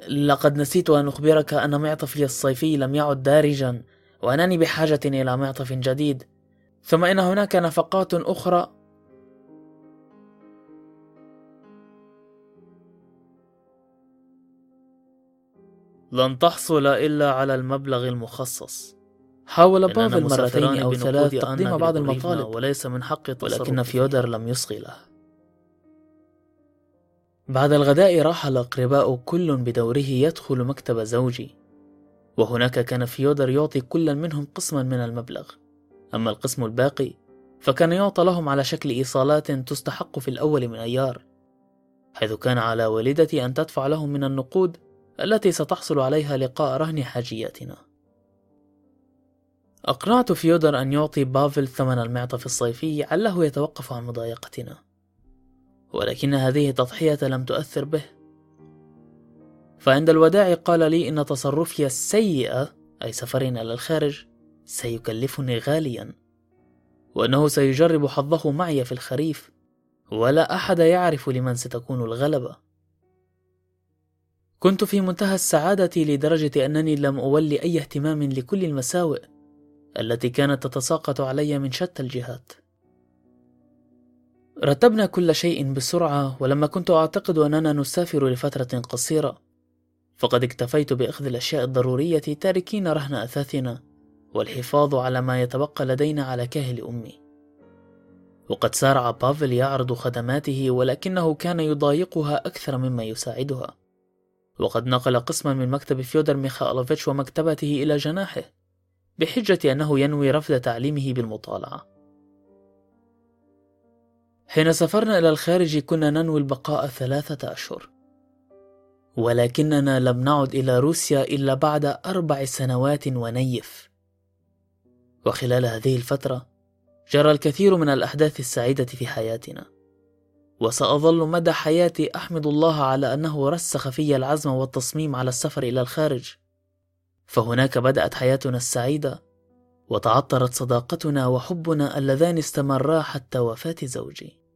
لقد نسيت أن أخبرك أن معطفي الصيفي لم يعد دارجا وأنني بحاجة إلى معطف جديد. ثم إن هناك نفقات أخرى. لن تحصل إلا على المبلغ المخصص. حاول بافل مرتين أو ثلاث تقديم بعض المطالب وليس من حق ولكن فيودر لم يصغي له بعد الغداء راح الأقرباء كل بدوره يدخل مكتب زوجي. وهناك كان فيودر يعطي كل منهم قسما من المبلغ. أما القسم الباقي فكان يعطى لهم على شكل إيصالات تستحق في الأول من أيار حيث كان على والدتي أن تدفع لهم من النقود التي ستحصل عليها لقاء رهن حاجياتنا. أقنعت فيودر أن يعطي بافل ثمن المعطف الصيفي عله يتوقف عن مضايقتنا ولكن هذه التضحية لم تؤثر به. فعند الوداع قال لي إن تصرفي السيء أي سفرنا إلى الخارج سيكلفني غاليا وأنه سيجرب حظه معي في الخريف ولا أحد يعرف لمن ستكون الغلبة. كنت في منتهى السعادة لدرجة أنني لم أولي أي اهتمام لكل المساوئ التي كانت تتساقط علي من شتى الجهات. رتبنا كل شيء بسرعة ولما كنت أعتقد أننا نسافر لفترة قصيرة. فقد اكتفيت بأخذ الأشياء الضرورية تاركين رهن أثاثنا والحفاظ على ما يتبقى لدينا على كاهل أمي. وقد سارع بافل يعرض خدماته ولكنه كان يضايقها أكثر مما يساعدها. وقد نقل قسما من مكتب فيودر ميخائيلوفيتش ومكتبته إلى جناحه بحجة أنه ينوي رفض تعليمه بالمطالعة. حين سافرنا إلى الخارج كنا ننوي البقاء ثلاثة أشهر. ولكننا لم نعد إلى روسيا إلا بعد أربع سنوات ونيف. وخلال هذه الفترة جرى الكثير من الأحداث السعيدة في حياتنا. وسأظل مدى حياتي أحمد الله على أنه رسخ في العزم والتصميم على السفر إلى الخارج. فهناك بدأت حياتنا السعيدة وتعطرت صداقتنا وحبنا اللذان استمرا حتى وفاة زوجي.